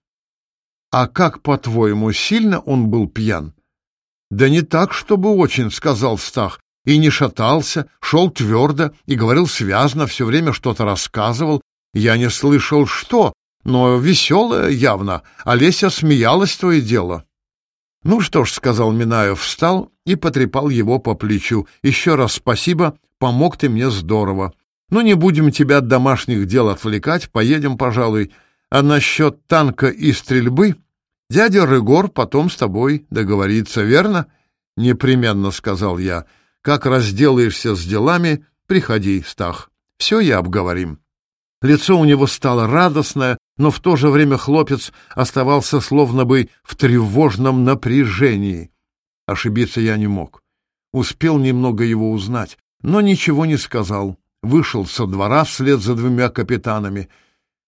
А как, по-твоему, сильно он был пьян? Да не так, чтобы очень, сказал Стах, и не шатался, шел твердо и говорил связно, все время что-то рассказывал. Я не слышал что, но веселое явно. Олеся смеялась, твое дело. — Ну что ж, — сказал Минаев, встал и потрепал его по плечу. — Еще раз спасибо, помог ты мне здорово. Но не будем тебя от домашних дел отвлекать, поедем, пожалуй. А насчет танка и стрельбы дядя Рыгор потом с тобой договорится, верно? — Непременно, — сказал я. — Как разделаешься с делами, приходи, Стах. Все я обговорим. Лицо у него стало радостное, но в то же время хлопец оставался словно бы в тревожном напряжении. Ошибиться я не мог. Успел немного его узнать, но ничего не сказал. Вышел со двора вслед за двумя капитанами.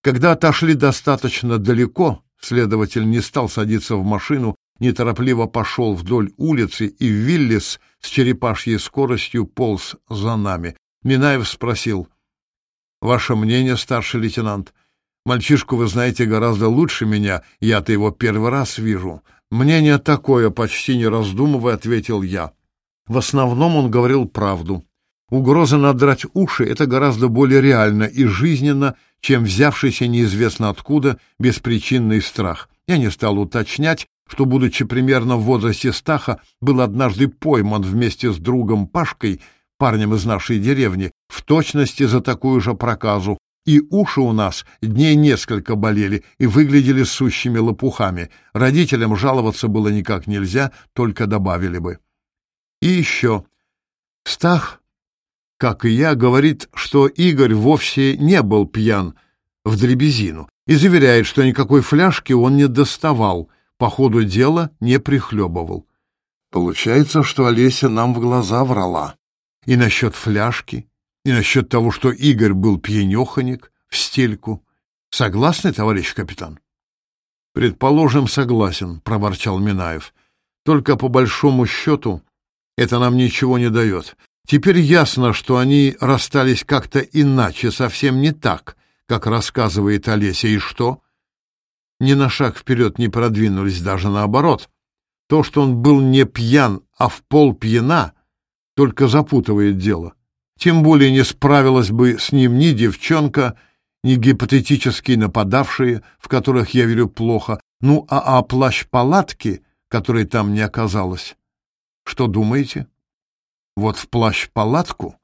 Когда отошли достаточно далеко, следователь не стал садиться в машину, неторопливо пошел вдоль улицы, и Виллис с черепашьей скоростью полз за нами. Минаев спросил — Ваше мнение, старший лейтенант? Мальчишку вы знаете гораздо лучше меня, я-то его первый раз вижу. Мнение такое, почти не раздумывая, ответил я. В основном он говорил правду. Угроза надрать уши — это гораздо более реально и жизненно, чем взявшийся неизвестно откуда беспричинный страх. Я не стал уточнять, что, будучи примерно в возрасте Стаха, был однажды пойман вместе с другом Пашкой парнем из нашей деревни, в точности за такую же проказу, и уши у нас дней несколько болели и выглядели сущими лопухами. Родителям жаловаться было никак нельзя, только добавили бы. И еще. Стах, как и я, говорит, что Игорь вовсе не был пьян в дребезину и заверяет, что никакой фляжки он не доставал, по ходу дела не прихлебывал. Получается, что Олеся нам в глаза врала и насчет фляжки, и насчет того, что Игорь был пьянеханик в стельку. Согласны, товарищ капитан? — Предположим, согласен, — проворчал Минаев. — Только по большому счету это нам ничего не дает. Теперь ясно, что они расстались как-то иначе, совсем не так, как рассказывает Олеся. И что? Ни на шаг вперед не продвинулись, даже наоборот. То, что он был не пьян, а в пол пьяна — только запутывает дело. Тем более не справилась бы с ним ни девчонка, ни гипотетические нападавшие, в которых я верю плохо, ну а о плащ-палатке, которой там не оказалось. Что думаете? Вот в плащ-палатку?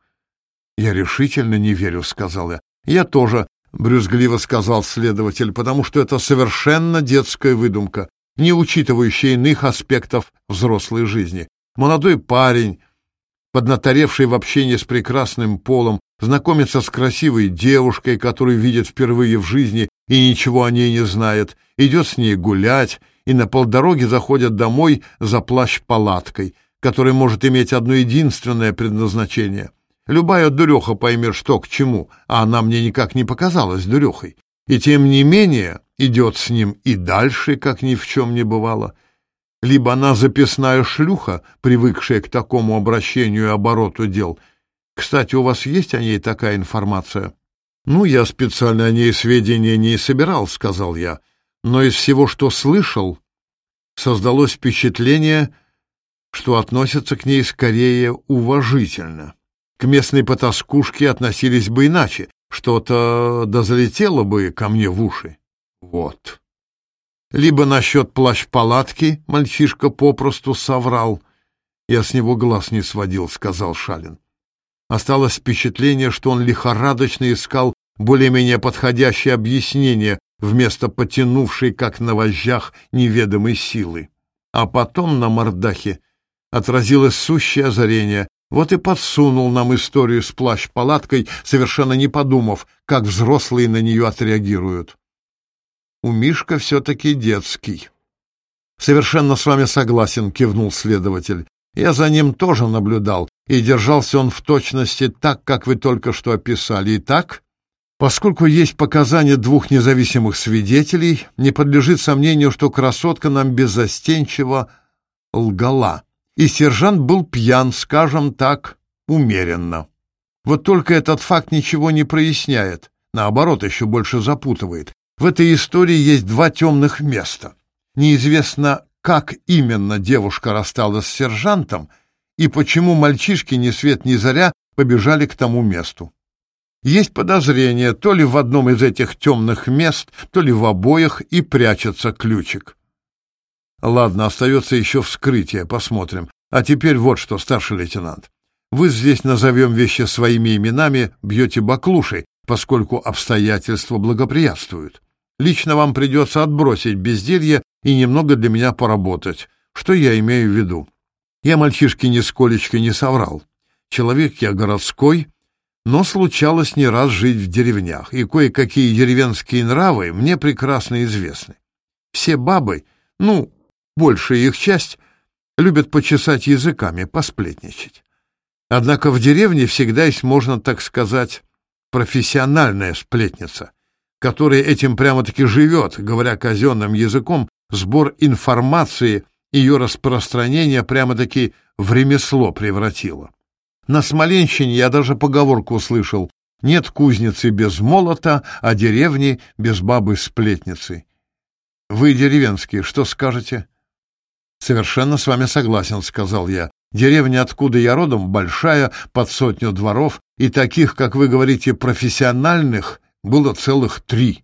Я решительно не верю, сказал я. Я тоже, брюзгливо сказал следователь, потому что это совершенно детская выдумка, не учитывающая иных аспектов взрослой жизни. Молодой парень поднаторевший в общении с прекрасным полом, знакомится с красивой девушкой, которую видит впервые в жизни и ничего о ней не знает, идет с ней гулять и на полдороги заходят домой за плащ-палаткой, который может иметь одно единственное предназначение. Любая дуреха поймет, что к чему, а она мне никак не показалась дурехой. И тем не менее идет с ним и дальше, как ни в чем не бывало — либо она записная шлюха, привыкшая к такому обращению и обороту дел. Кстати, у вас есть о ней такая информация? Ну, я специально о ней сведения не собирал, сказал я, но из всего, что слышал, создалось впечатление, что относятся к ней скорее уважительно. К местной потаскушке относились бы иначе, что-то дозалетело бы ко мне в уши. Вот. Либо насчет плащ-палатки мальчишка попросту соврал. Я с него глаз не сводил, сказал Шалин. Осталось впечатление, что он лихорадочно искал более-менее подходящее объяснение вместо потянувшей, как на вожжах, неведомой силы. А потом на мордахе отразилось сущее озарение. Вот и подсунул нам историю с плащ-палаткой, совершенно не подумав, как взрослые на нее отреагируют у Мишка все-таки детский. «Совершенно с вами согласен», — кивнул следователь. «Я за ним тоже наблюдал, и держался он в точности так, как вы только что описали. Итак, поскольку есть показания двух независимых свидетелей, не подлежит сомнению, что красотка нам беззастенчиво лгала, и сержант был пьян, скажем так, умеренно. Вот только этот факт ничего не проясняет, наоборот, еще больше запутывает. В этой истории есть два темных места. Неизвестно, как именно девушка рассталась с сержантом и почему мальчишки ни свет ни заря побежали к тому месту. Есть подозрение, то ли в одном из этих темных мест, то ли в обоих и прячется ключик. Ладно, остается еще вскрытие, посмотрим. А теперь вот что, старший лейтенант. Вы здесь назовем вещи своими именами, бьете баклушей, поскольку обстоятельства благоприятствуют. Лично вам придется отбросить безделье и немного для меня поработать. Что я имею в виду? Я мальчишке нисколечко не соврал. Человек я городской, но случалось не раз жить в деревнях, и кое-какие деревенские нравы мне прекрасно известны. Все бабы, ну, большая их часть, любят почесать языками, посплетничать. Однако в деревне всегда есть, можно так сказать, профессиональная сплетница, который этим прямо-таки живет, говоря казенным языком, сбор информации, ее распространение прямо-таки в ремесло превратило. На Смоленщине я даже поговорку услышал «Нет кузницы без молота, а деревни без бабы-сплетницы». Вы, деревенские, что скажете? «Совершенно с вами согласен», — сказал я. «Деревня, откуда я родом, большая, под сотню дворов, и таких, как вы говорите, профессиональных — было целых три.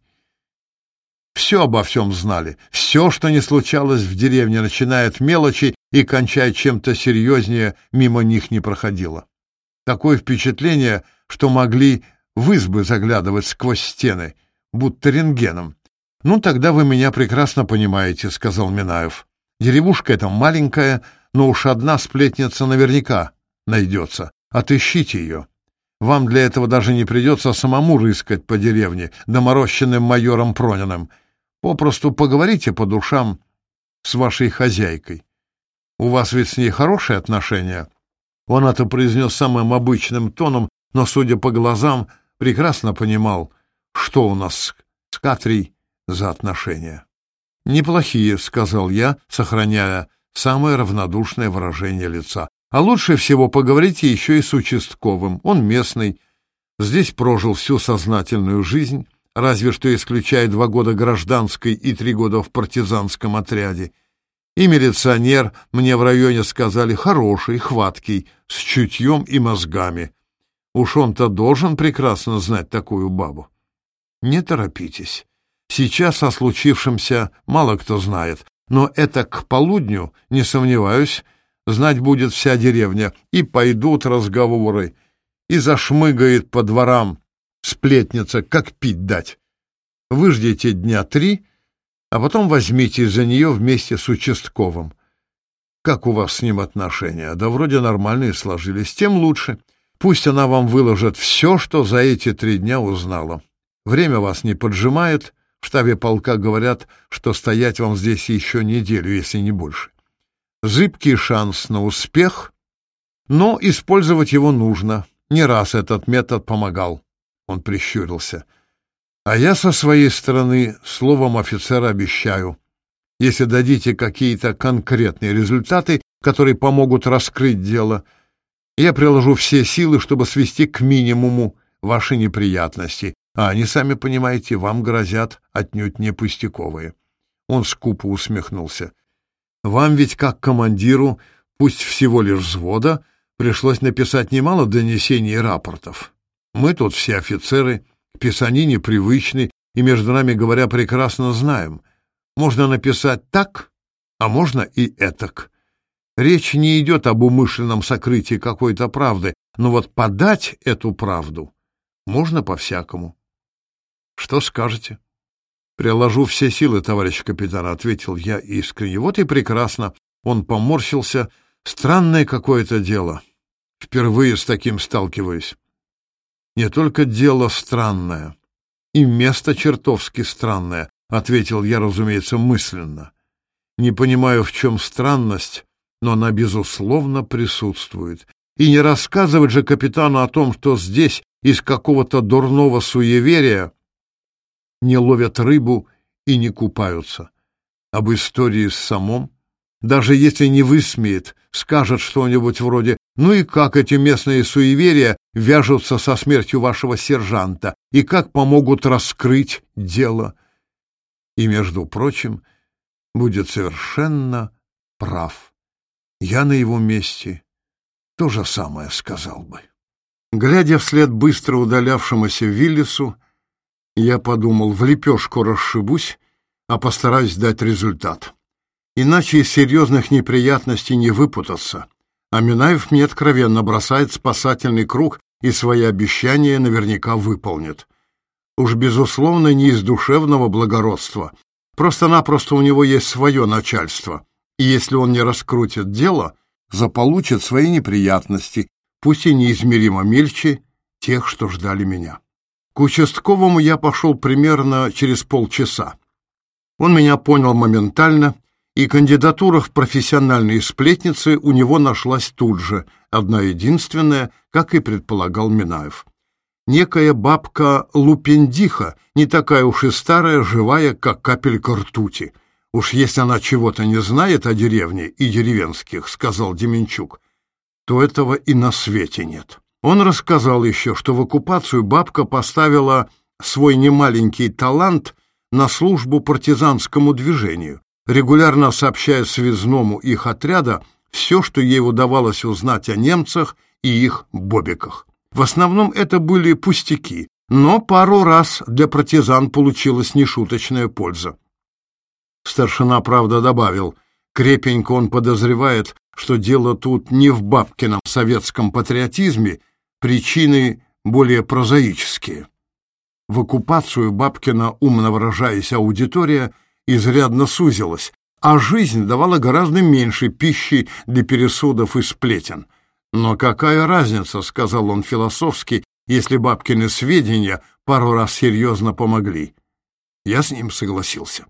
Все обо всем знали, все, что не случалось в деревне, начиная от мелочи и кончая чем-то серьезнее, мимо них не проходило. Такое впечатление, что могли в избы заглядывать сквозь стены, будто рентгеном. «Ну, тогда вы меня прекрасно понимаете», — сказал Минаев. «Деревушка эта маленькая, но уж одна сплетница наверняка найдется. Отыщите ее. Вам для этого даже не придется самому рыскать по деревне, доморощенным майором Прониным. Попросту поговорите по душам с вашей хозяйкой. У вас ведь с ней хорошие отношения?» Он это произнес самым обычным тоном, но, судя по глазам, прекрасно понимал, что у нас с Катрей за отношения. «Неплохие», — сказал я, сохраняя самое равнодушное выражение лица. А лучше всего поговорите еще и с участковым. Он местный, здесь прожил всю сознательную жизнь, разве что исключая два года гражданской и три года в партизанском отряде. И милиционер, мне в районе сказали, хороший, хваткий, с чутьем и мозгами. Уж он-то должен прекрасно знать такую бабу. Не торопитесь. Сейчас о случившемся мало кто знает, но это к полудню, не сомневаюсь, знать будет вся деревня, и пойдут разговоры, и зашмыгает по дворам сплетница, как пить дать. Выждите дня три, а потом возьмите за нее вместе с участковым. Как у вас с ним отношения? Да вроде нормальные сложились, тем лучше. Пусть она вам выложит все, что за эти три дня узнала. Время вас не поджимает, в штабе полка говорят, что стоять вам здесь еще неделю, если не больше. Зыбкий шанс на успех, но использовать его нужно. Не раз этот метод помогал. Он прищурился. А я со своей стороны словом офицера обещаю. Если дадите какие-то конкретные результаты, которые помогут раскрыть дело, я приложу все силы, чтобы свести к минимуму ваши неприятности, а они, сами понимаете, вам грозят отнюдь не пустяковые. Он скупо усмехнулся. — вам ведь, как командиру, пусть всего лишь взвода, пришлось написать немало донесений и рапортов. Мы тут все офицеры, к писанине привычны и, между нами говоря, прекрасно знаем. Можно написать так, а можно и этак. Речь не идет об умышленном сокрытии какой-то правды, но вот подать эту правду можно по-всякому. Что скажете? «Приложу все силы, товарищ капитан», — ответил я искренне. «Вот и прекрасно». Он поморщился. «Странное какое-то дело. Впервые с таким сталкиваюсь». «Не только дело странное. И место чертовски странное», — ответил я, разумеется, мысленно. «Не понимаю, в чем странность, но она, безусловно, присутствует. И не рассказывать же капитану о том, что здесь из какого-то дурного суеверия не ловят рыбу и не купаются. Об истории с самом, даже если не высмеет, скажет что-нибудь вроде «Ну и как эти местные суеверия вяжутся со смертью вашего сержанта? И как помогут раскрыть дело?» И, между прочим, будет совершенно прав. Я на его месте то же самое сказал бы. Глядя вслед быстро удалявшемуся Виллису, я подумал, в лепешку расшибусь, а постараюсь дать результат. Иначе из серьезных неприятностей не выпутаться. А Минаев мне откровенно бросает спасательный круг и свои обещания наверняка выполнит. Уж, безусловно, не из душевного благородства. Просто-напросто у него есть свое начальство. И если он не раскрутит дело, заполучит свои неприятности, пусть и неизмеримо мельче тех, что ждали меня. К участковому я пошел примерно через полчаса. Он меня понял моментально, и кандидатура в профессиональные сплетницы у него нашлась тут же, одна единственная, как и предполагал Минаев. Некая бабка Лупендиха, не такая уж и старая, живая, как капелька ртути. Уж если она чего-то не знает о деревне и деревенских, сказал Деменчук, то этого и на свете нет. Он рассказал еще, что в оккупацию бабка поставила свой немаленький талант на службу партизанскому движению, регулярно сообщая связному их отряда все, что ей удавалось узнать о немцах и их бобиках. В основном это были пустяки, но пару раз для партизан получилась нешуточная польза. Старшина, правда, добавил, крепенько он подозревает, что дело тут не в бабкином советском патриотизме Причины более прозаические. В оккупацию Бабкина, умно выражаясь, аудитория изрядно сузилась, а жизнь давала гораздо меньше пищи для пересудов и сплетен. «Но какая разница», — сказал он философски, «если Бабкины сведения пару раз серьезно помогли». Я с ним согласился.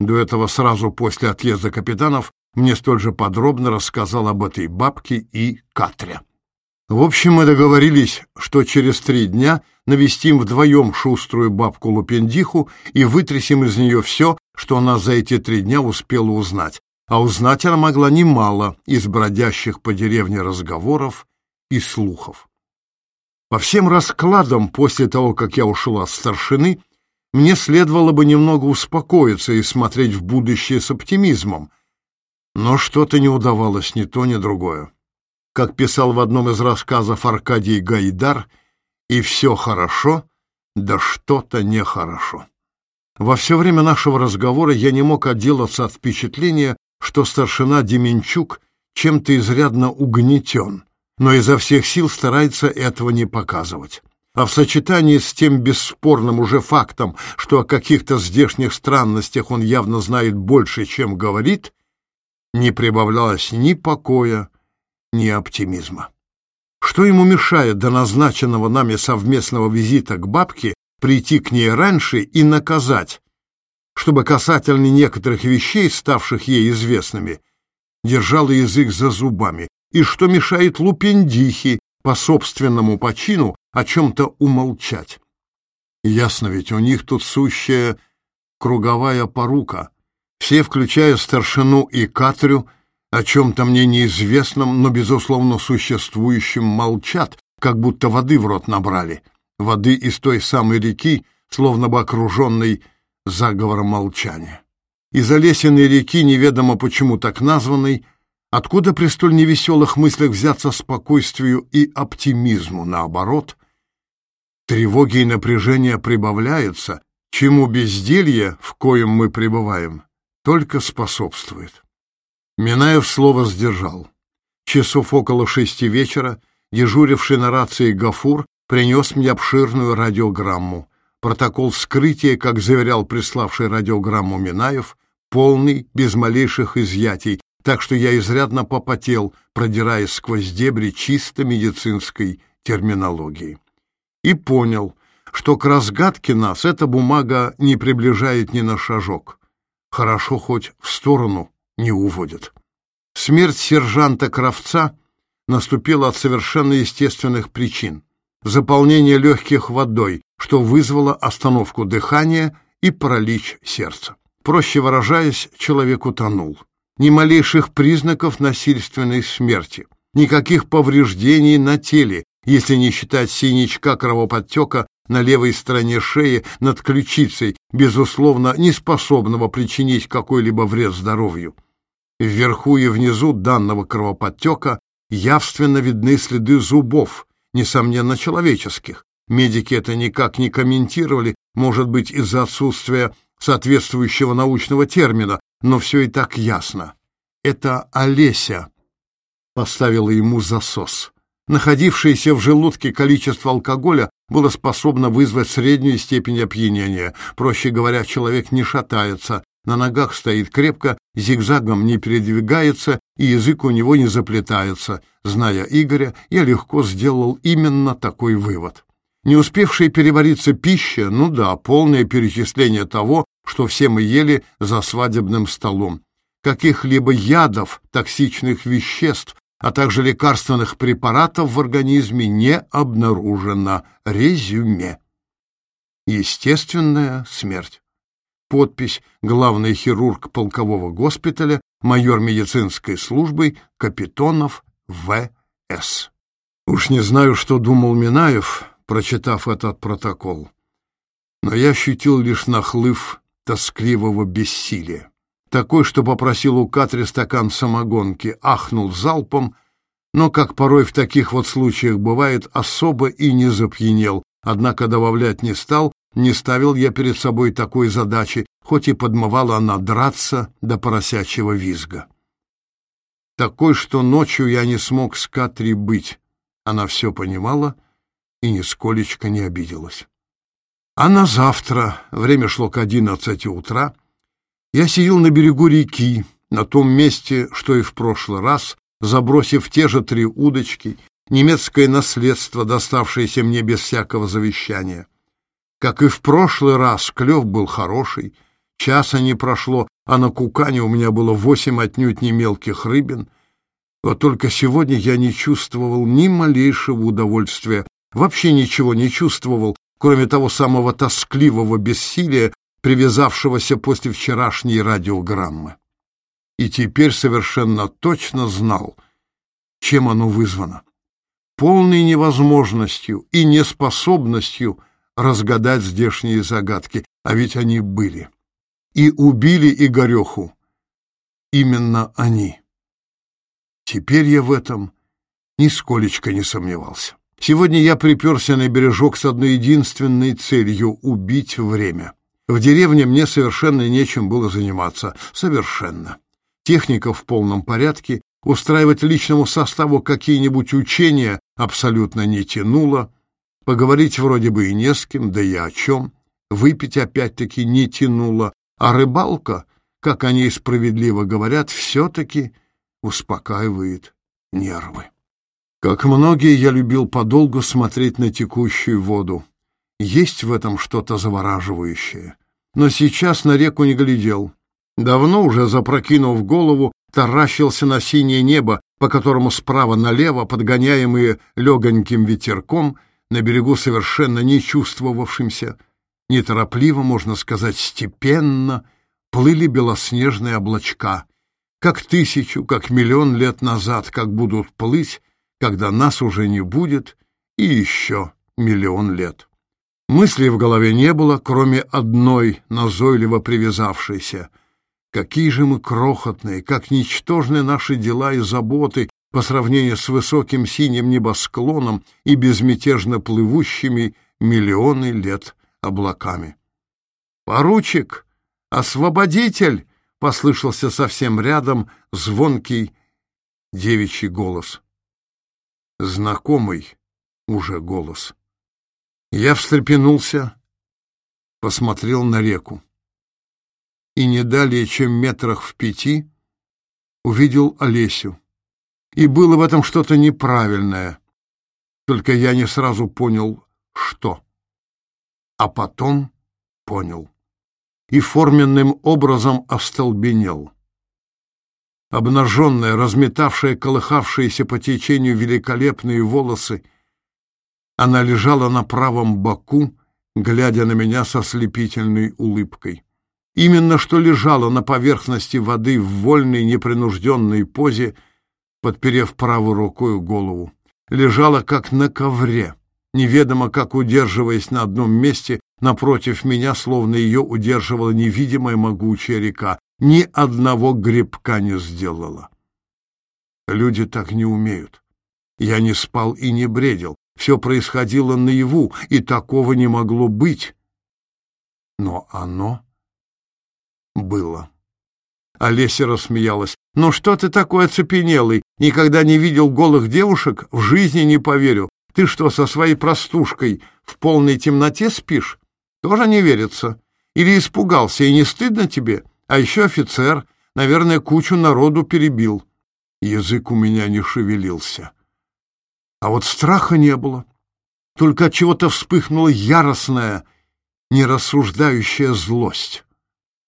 До этого сразу после отъезда капитанов мне столь же подробно рассказал об этой бабке и Катре. В общем, мы договорились, что через три дня навестим вдвоем шуструю бабку Лупендиху и вытрясем из нее все, что она за эти три дня успела узнать. А узнать она могла немало из бродящих по деревне разговоров и слухов. По всем раскладам, после того, как я ушел от старшины, мне следовало бы немного успокоиться и смотреть в будущее с оптимизмом, но что-то не удавалось ни то, ни другое как писал в одном из рассказов Аркадий Гайдар, и все хорошо, да что-то нехорошо. Во все время нашего разговора я не мог отделаться от впечатления, что старшина Деменчук чем-то изрядно угнетен, но изо всех сил старается этого не показывать. А в сочетании с тем бесспорным уже фактом, что о каких-то здешних странностях он явно знает больше, чем говорит, не прибавлялось ни покоя, не оптимизма. Что ему мешает до назначенного нами совместного визита к бабке прийти к ней раньше и наказать, чтобы касательно некоторых вещей, ставших ей известными, держала язык за зубами, и что мешает Лупендихе по собственному почину о чем-то умолчать. Ясно ведь, у них тут сущая круговая порука. Все, включая старшину и Катрю, о чем-то мне неизвестном, но, безусловно, существующем, молчат, как будто воды в рот набрали, воды из той самой реки, словно бы окруженной заговором молчания. Из Олесиной реки, неведомо почему так названной, откуда при столь невеселых мыслях взяться спокойствию и оптимизму, наоборот, тревоги и напряжения прибавляются, чему безделье, в коем мы пребываем, только способствует. Минаев слово сдержал. Часов около шести вечера дежуривший на рации Гафур принес мне обширную радиограмму. Протокол вскрытия, как заверял приславший радиограмму Минаев, полный, без малейших изъятий, так что я изрядно попотел, продираясь сквозь дебри чисто медицинской терминологии. И понял, что к разгадке нас эта бумага не приближает ни на шажок. Хорошо хоть в сторону не уводят. Смерть сержанта Кравца наступила от совершенно естественных причин. Заполнение легких водой, что вызвало остановку дыхания и паралич сердца. Проще выражаясь, человек утонул. Ни малейших признаков насильственной смерти, никаких повреждений на теле, если не считать синячка кровоподтека на левой стороне шеи над ключицей, безусловно, не способного причинить какой-либо вред здоровью. Вверху и внизу данного кровоподтека явственно видны следы зубов, несомненно, человеческих. Медики это никак не комментировали, может быть, из-за отсутствия соответствующего научного термина, но все и так ясно. Это Олеся поставила ему засос. Находившееся в желудке количество алкоголя было способно вызвать среднюю степень опьянения. Проще говоря, человек не шатается, на ногах стоит крепко зигзагом не передвигается и язык у него не заплетается. Зная Игоря, я легко сделал именно такой вывод. Не успевшая перевариться пища, ну да, полное перечисление того, что все мы ели за свадебным столом. Каких-либо ядов, токсичных веществ, а также лекарственных препаратов в организме не обнаружено. Резюме. Естественная смерть подпись «Главный хирург полкового госпиталя, майор медицинской службы Капитонов В.С.». Уж не знаю, что думал Минаев, прочитав этот протокол, но я ощутил лишь нахлыв тоскливого бессилия. Такой, что попросил у Катри стакан самогонки, ахнул залпом, но, как порой в таких вот случаях бывает, особо и не запьянел, однако добавлять не стал, не ставил я перед собой такой задачи, хоть и подмывала она драться до поросячьего визга. Такой, что ночью я не смог с Катри быть. Она все понимала и нисколечко не обиделась. А на завтра, время шло к одиннадцати утра, я сидел на берегу реки, на том месте, что и в прошлый раз, забросив те же три удочки, немецкое наследство, доставшееся мне без всякого завещания. Как и в прошлый раз, клев был хороший, часа не прошло, а на кукане у меня было восемь отнюдь не мелких рыбин. Вот только сегодня я не чувствовал ни малейшего удовольствия, вообще ничего не чувствовал, кроме того самого тоскливого бессилия, привязавшегося после вчерашней радиограммы. И теперь совершенно точно знал, чем оно вызвано. Полной невозможностью и неспособностью разгадать здешние загадки, а ведь они были. И убили Игореху. Именно они. Теперь я в этом нисколечко не сомневался. Сегодня я приперся на бережок с одной единственной целью — убить время. В деревне мне совершенно нечем было заниматься. Совершенно. Техника в полном порядке, устраивать личному составу какие-нибудь учения абсолютно не тянуло, Поговорить вроде бы и не с кем, да я о чем. Выпить опять-таки не тянуло, а рыбалка, как они справедливо говорят, все-таки успокаивает нервы. Как многие, я любил подолгу смотреть на текущую воду. Есть в этом что-то завораживающее. Но сейчас на реку не глядел. Давно уже, запрокинув голову, таращился на синее небо, по которому справа налево, подгоняемые легоньким ветерком, на берегу совершенно не чувствовавшимся, неторопливо, можно сказать, степенно плыли белоснежные облачка, как тысячу, как миллион лет назад, как будут плыть, когда нас уже не будет, и еще миллион лет. Мыслей в голове не было, кроме одной, назойливо привязавшейся. Какие же мы крохотные, как ничтожны наши дела и заботы, по сравнению с высоким синим небосклоном и безмятежно плывущими миллионы лет облаками. «Поручик! Освободитель!» — послышался совсем рядом звонкий девичий голос. Знакомый уже голос. Я встрепенулся, посмотрел на реку. И не далее, чем метрах в пяти, увидел Олесю и было в этом что-то неправильное. Только я не сразу понял, что. А потом понял. И форменным образом остолбенел. Обнаженные, разметавшие, колыхавшиеся по течению великолепные волосы, она лежала на правом боку, глядя на меня со слепительной улыбкой. Именно что лежала на поверхности воды в вольной непринужденной позе — подперев правой рукой голову, лежала как на ковре, неведомо как удерживаясь на одном месте напротив меня, словно ее удерживала невидимая могучая река, ни одного грибка не сделала. Люди так не умеют. Я не спал и не бредил, все происходило наяву, и такого не могло быть. Но оно было. Олеся рассмеялась. «Ну что ты такой оцепенелый? Никогда не видел голых девушек? В жизни не поверю. Ты что, со своей простушкой в полной темноте спишь? Тоже не верится. Или испугался, и не стыдно тебе? А еще офицер, наверное, кучу народу перебил». Язык у меня не шевелился. А вот страха не было. Только от чего-то вспыхнула яростная, нерассуждающая злость.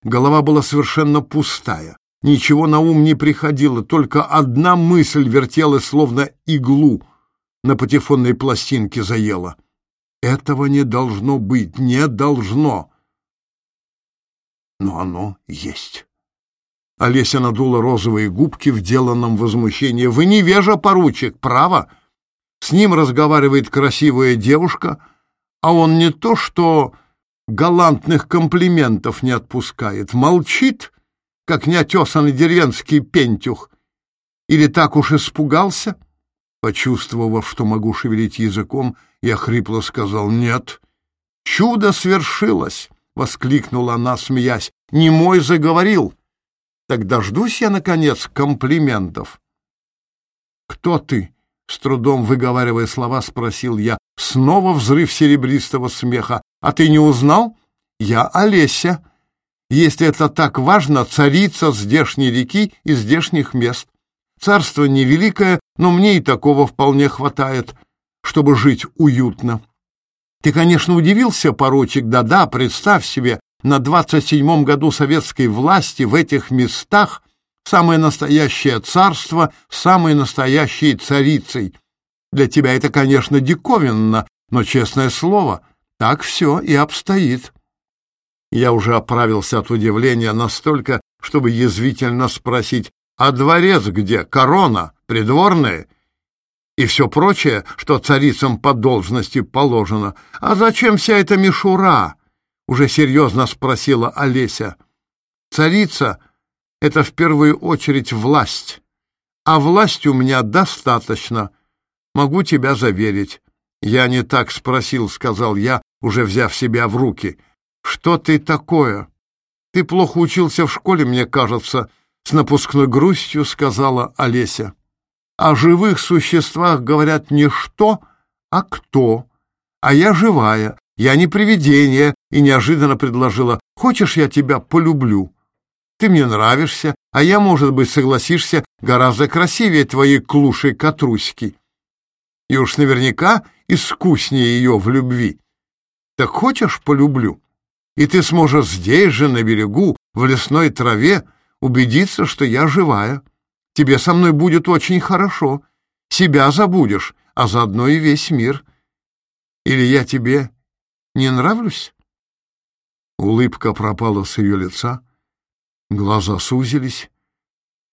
Голова была совершенно пустая. Ничего на ум не приходило, только одна мысль вертела, словно иглу на патефонной пластинке заела. Этого не должно быть, не должно. Но оно есть. Олеся надула розовые губки в деланном возмущении. «Вы невежа, поручик, право? С ним разговаривает красивая девушка, а он не то что галантных комплиментов не отпускает. Молчит, как неотесанный деревенский пентюх. Или так уж испугался? Почувствовав, что могу шевелить языком, я хрипло сказал «нет». «Чудо свершилось!» — воскликнула она, смеясь. «Не мой заговорил!» «Так дождусь я, наконец, комплиментов!» «Кто ты?» С трудом выговаривая слова, спросил я. Снова взрыв серебристого смеха. «А ты не узнал? Я Олеся. Если это так важно, царица здешней реки и здешних мест. Царство невеликое, но мне и такого вполне хватает, чтобы жить уютно. Ты, конечно, удивился, поручик, да-да, представь себе, на двадцать седьмом году советской власти в этих местах самое настоящее царство, самой настоящей царицей. Для тебя это, конечно, диковинно, но, честное слово, так все и обстоит. Я уже оправился от удивления настолько, чтобы язвительно спросить, а дворец где, корона, придворные и все прочее, что царицам по должности положено? А зачем вся эта мишура? Уже серьезно спросила Олеся. Царица —— это в первую очередь власть. А власти у меня достаточно. Могу тебя заверить. Я не так спросил, — сказал я, уже взяв себя в руки. Что ты такое? Ты плохо учился в школе, мне кажется, — с напускной грустью сказала Олеся. О живых существах говорят не что, а кто. А я живая, я не привидение, и неожиданно предложила, «Хочешь, я тебя полюблю?» Ты мне нравишься, а я, может быть, согласишься, гораздо красивее твоей клушей Катруськи. И уж наверняка искуснее ее в любви. Так хочешь, полюблю? И ты сможешь здесь же, на берегу, в лесной траве, убедиться, что я живая. Тебе со мной будет очень хорошо. Себя забудешь, а заодно и весь мир. Или я тебе не нравлюсь?» Улыбка пропала с ее лица. Глаза сузились,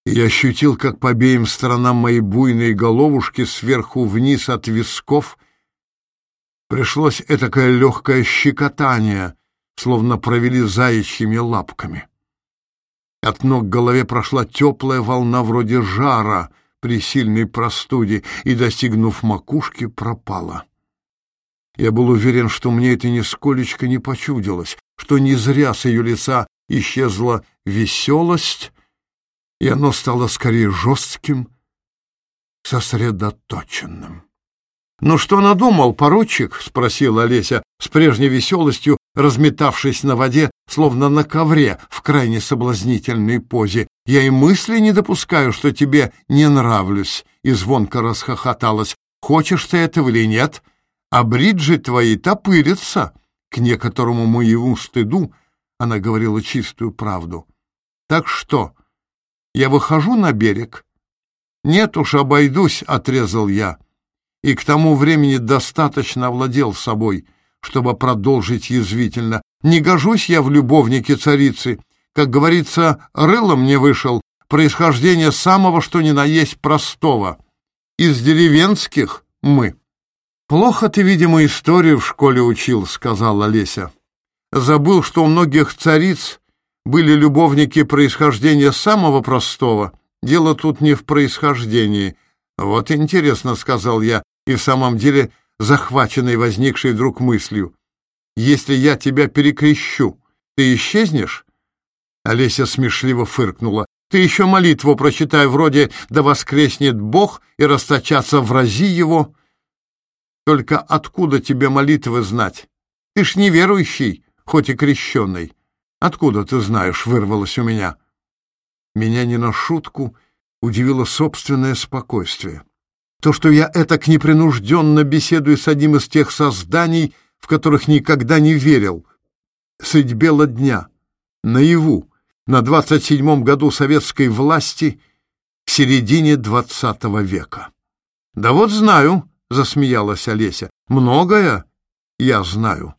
и я ощутил, как по обеим сторонам моей буйной головушки сверху вниз от висков пришлось этакое легкое щекотание, словно провели заячьими лапками. От ног к голове прошла теплая волна вроде жара при сильной простуде и, достигнув макушки, пропала. Я был уверен, что мне это нисколечко не почудилось, что не зря с ее лица исчезла веселость, и оно стало скорее жестким, сосредоточенным. «Ну что надумал, поручик?» — спросила Олеся с прежней веселостью, разметавшись на воде, словно на ковре в крайне соблазнительной позе. «Я и мысли не допускаю, что тебе не нравлюсь», — и звонко расхохоталась. «Хочешь ты этого или нет? А бриджи твои топырятся». К некоторому моему стыду — она говорила чистую правду. «Так что, я выхожу на берег?» «Нет уж, обойдусь», — отрезал я. И к тому времени достаточно овладел собой, чтобы продолжить язвительно. «Не гожусь я в любовнике царицы. Как говорится, рылом не вышел. Происхождение самого, что ни на есть простого. Из деревенских мы». «Плохо ты, видимо, историю в школе учил», — сказала Леся забыл, что у многих цариц были любовники происхождения самого простого. Дело тут не в происхождении. Вот интересно, — сказал я, и в самом деле захваченный возникшей вдруг мыслью. Если я тебя перекрещу, ты исчезнешь? Олеся смешливо фыркнула. Ты еще молитву прочитай вроде «Да воскреснет Бог и расточаться врази его». Только откуда тебе молитвы знать? Ты ж неверующий хоть и крещенный. Откуда ты знаешь?» — вырвалось у меня. Меня не на шутку удивило собственное спокойствие. То, что я этак непринужденно беседую с одним из тех созданий, в которых никогда не верил. Средь бела дня, наяву, на двадцать седьмом году советской власти, в середине двадцатого века. «Да вот знаю», — засмеялась Олеся, — «многое я знаю».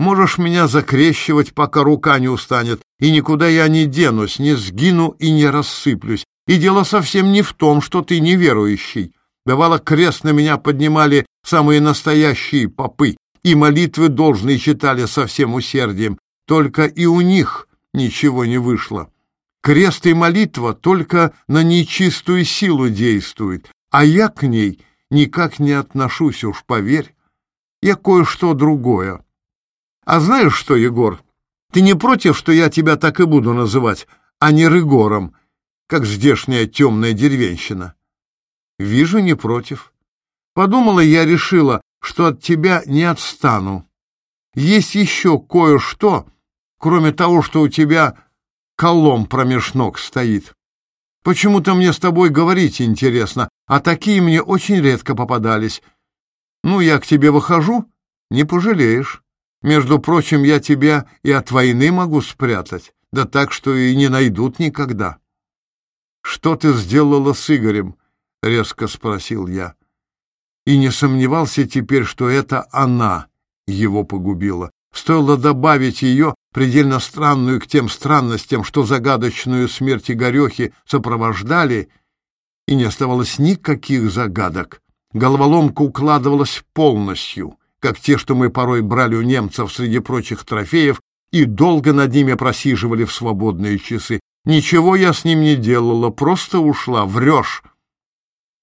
Можешь меня закрещивать, пока рука не устанет, и никуда я не денусь, не сгину и не рассыплюсь. И дело совсем не в том, что ты неверующий. Давало крест на меня поднимали самые настоящие попы, и молитвы должные читали со всем усердием. Только и у них ничего не вышло. Крест и молитва только на нечистую силу действуют, а я к ней никак не отношусь уж, поверь. Я кое-что другое. А знаешь что, Егор, ты не против, что я тебя так и буду называть, а не Рыгором, как здешняя темная деревенщина? Вижу, не против. Подумала я, решила, что от тебя не отстану. Есть еще кое-что, кроме того, что у тебя колом промеж ног стоит. Почему-то мне с тобой говорить интересно, а такие мне очень редко попадались. Ну, я к тебе выхожу, не пожалеешь. Между прочим, я тебя и от войны могу спрятать, да так, что и не найдут никогда. «Что ты сделала с Игорем?» — резко спросил я. И не сомневался теперь, что это она его погубила. Стоило добавить ее, предельно странную к тем странностям, что загадочную смерть Игорехи сопровождали, и не оставалось никаких загадок. Головоломка укладывалась полностью как те, что мы порой брали у немцев среди прочих трофеев, и долго над ними просиживали в свободные часы. Ничего я с ним не делала, просто ушла. Врешь.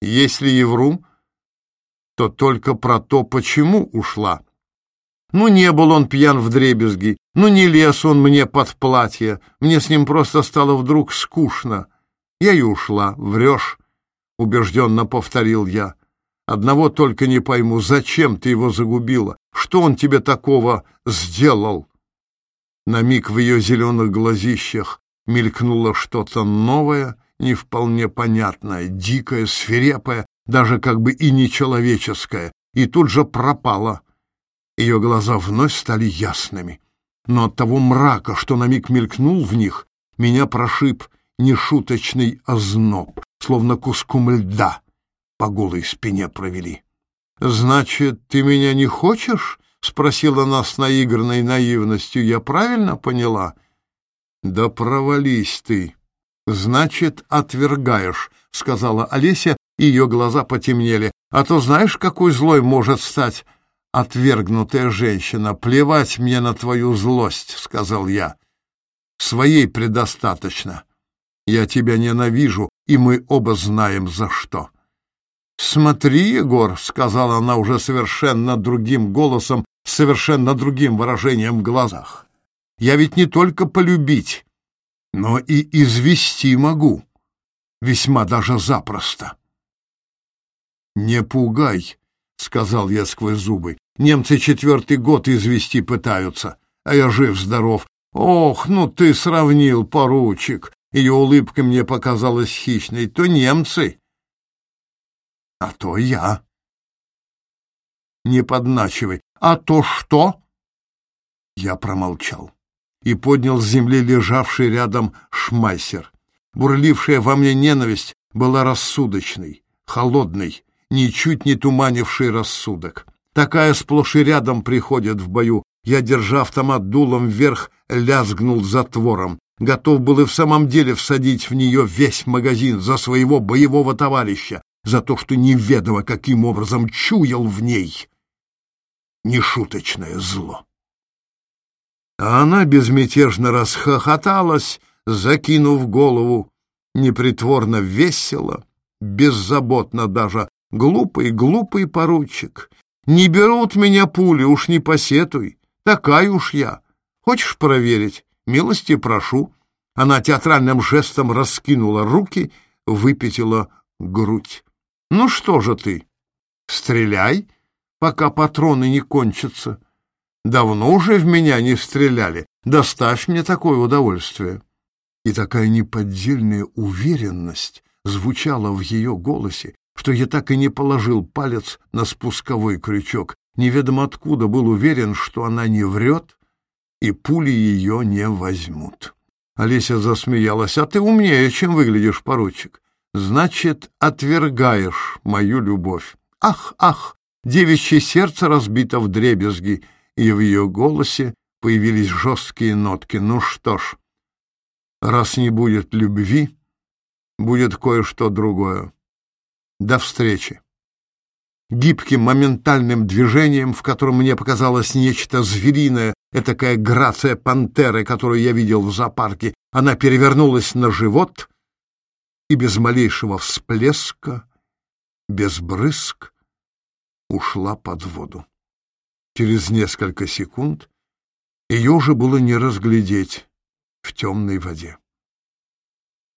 Если и вру, то только про то, почему ушла. Ну, не был он пьян в дребезги, ну, не лез он мне под платье, мне с ним просто стало вдруг скучно. Я и ушла, врешь, — убежденно повторил я. Одного только не пойму, зачем ты его загубила? Что он тебе такого сделал?» На миг в ее зеленых глазищах мелькнуло что-то новое, не вполне понятное, дикое, свирепое, даже как бы и нечеловеческое, и тут же пропало. Ее глаза вновь стали ясными. Но от того мрака, что на миг мелькнул в них, меня прошиб нешуточный озноб, словно куском льда — по голой спине провели. «Значит, ты меня не хочешь?» — спросила она с наигранной наивностью. «Я правильно поняла?» «Да провались ты!» «Значит, отвергаешь», — сказала Олеся, и ее глаза потемнели. «А то знаешь, какой злой может стать отвергнутая женщина? Плевать мне на твою злость», — сказал я. «Своей предостаточно. Я тебя ненавижу, и мы оба знаем, за что». «Смотри, Егор», — сказала она уже совершенно другим голосом, совершенно другим выражением в глазах, — «я ведь не только полюбить, но и извести могу, весьма даже запросто». «Не пугай», — сказал я сквозь зубы, — «немцы четвертый год извести пытаются, а я жив-здоров. Ох, ну ты сравнил, поручик!» Ее улыбка мне показалась хищной. «То немцы, а то я. Не подначивай. А то что? Я промолчал и поднял с земли лежавший рядом шмайсер. Бурлившая во мне ненависть была рассудочной, холодной, ничуть не туманивший рассудок. Такая сплошь и рядом приходит в бою. Я, держа автомат дулом вверх, лязгнул затвором. Готов был и в самом деле всадить в нее весь магазин за своего боевого товарища, за то, что неведомо каким образом чуял в ней нешуточное зло. А она безмятежно расхохоталась, закинув голову, непритворно весело, беззаботно даже. Глупый, глупый поручик, не берут меня пули, уж не посетуй, такая уж я. Хочешь проверить? Милости прошу. Она театральным жестом раскинула руки, выпятила грудь. Ну что же ты? Стреляй, пока патроны не кончатся. Давно уже в меня не стреляли. Доставь мне такое удовольствие. И такая неподдельная уверенность звучала в ее голосе, что я так и не положил палец на спусковой крючок, неведомо откуда был уверен, что она не врет, и пули ее не возьмут. Олеся засмеялась. «А ты умнее, чем выглядишь, поручик значит, отвергаешь мою любовь. Ах, ах, девичье сердце разбито в дребезги, и в ее голосе появились жесткие нотки. Ну что ж, раз не будет любви, будет кое-что другое. До встречи. Гибким моментальным движением, в котором мне показалось нечто звериное, этакая грация пантеры, которую я видел в зоопарке, она перевернулась на живот и без малейшего всплеска, без брызг ушла под воду. Через несколько секунд ее уже было не разглядеть в темной воде.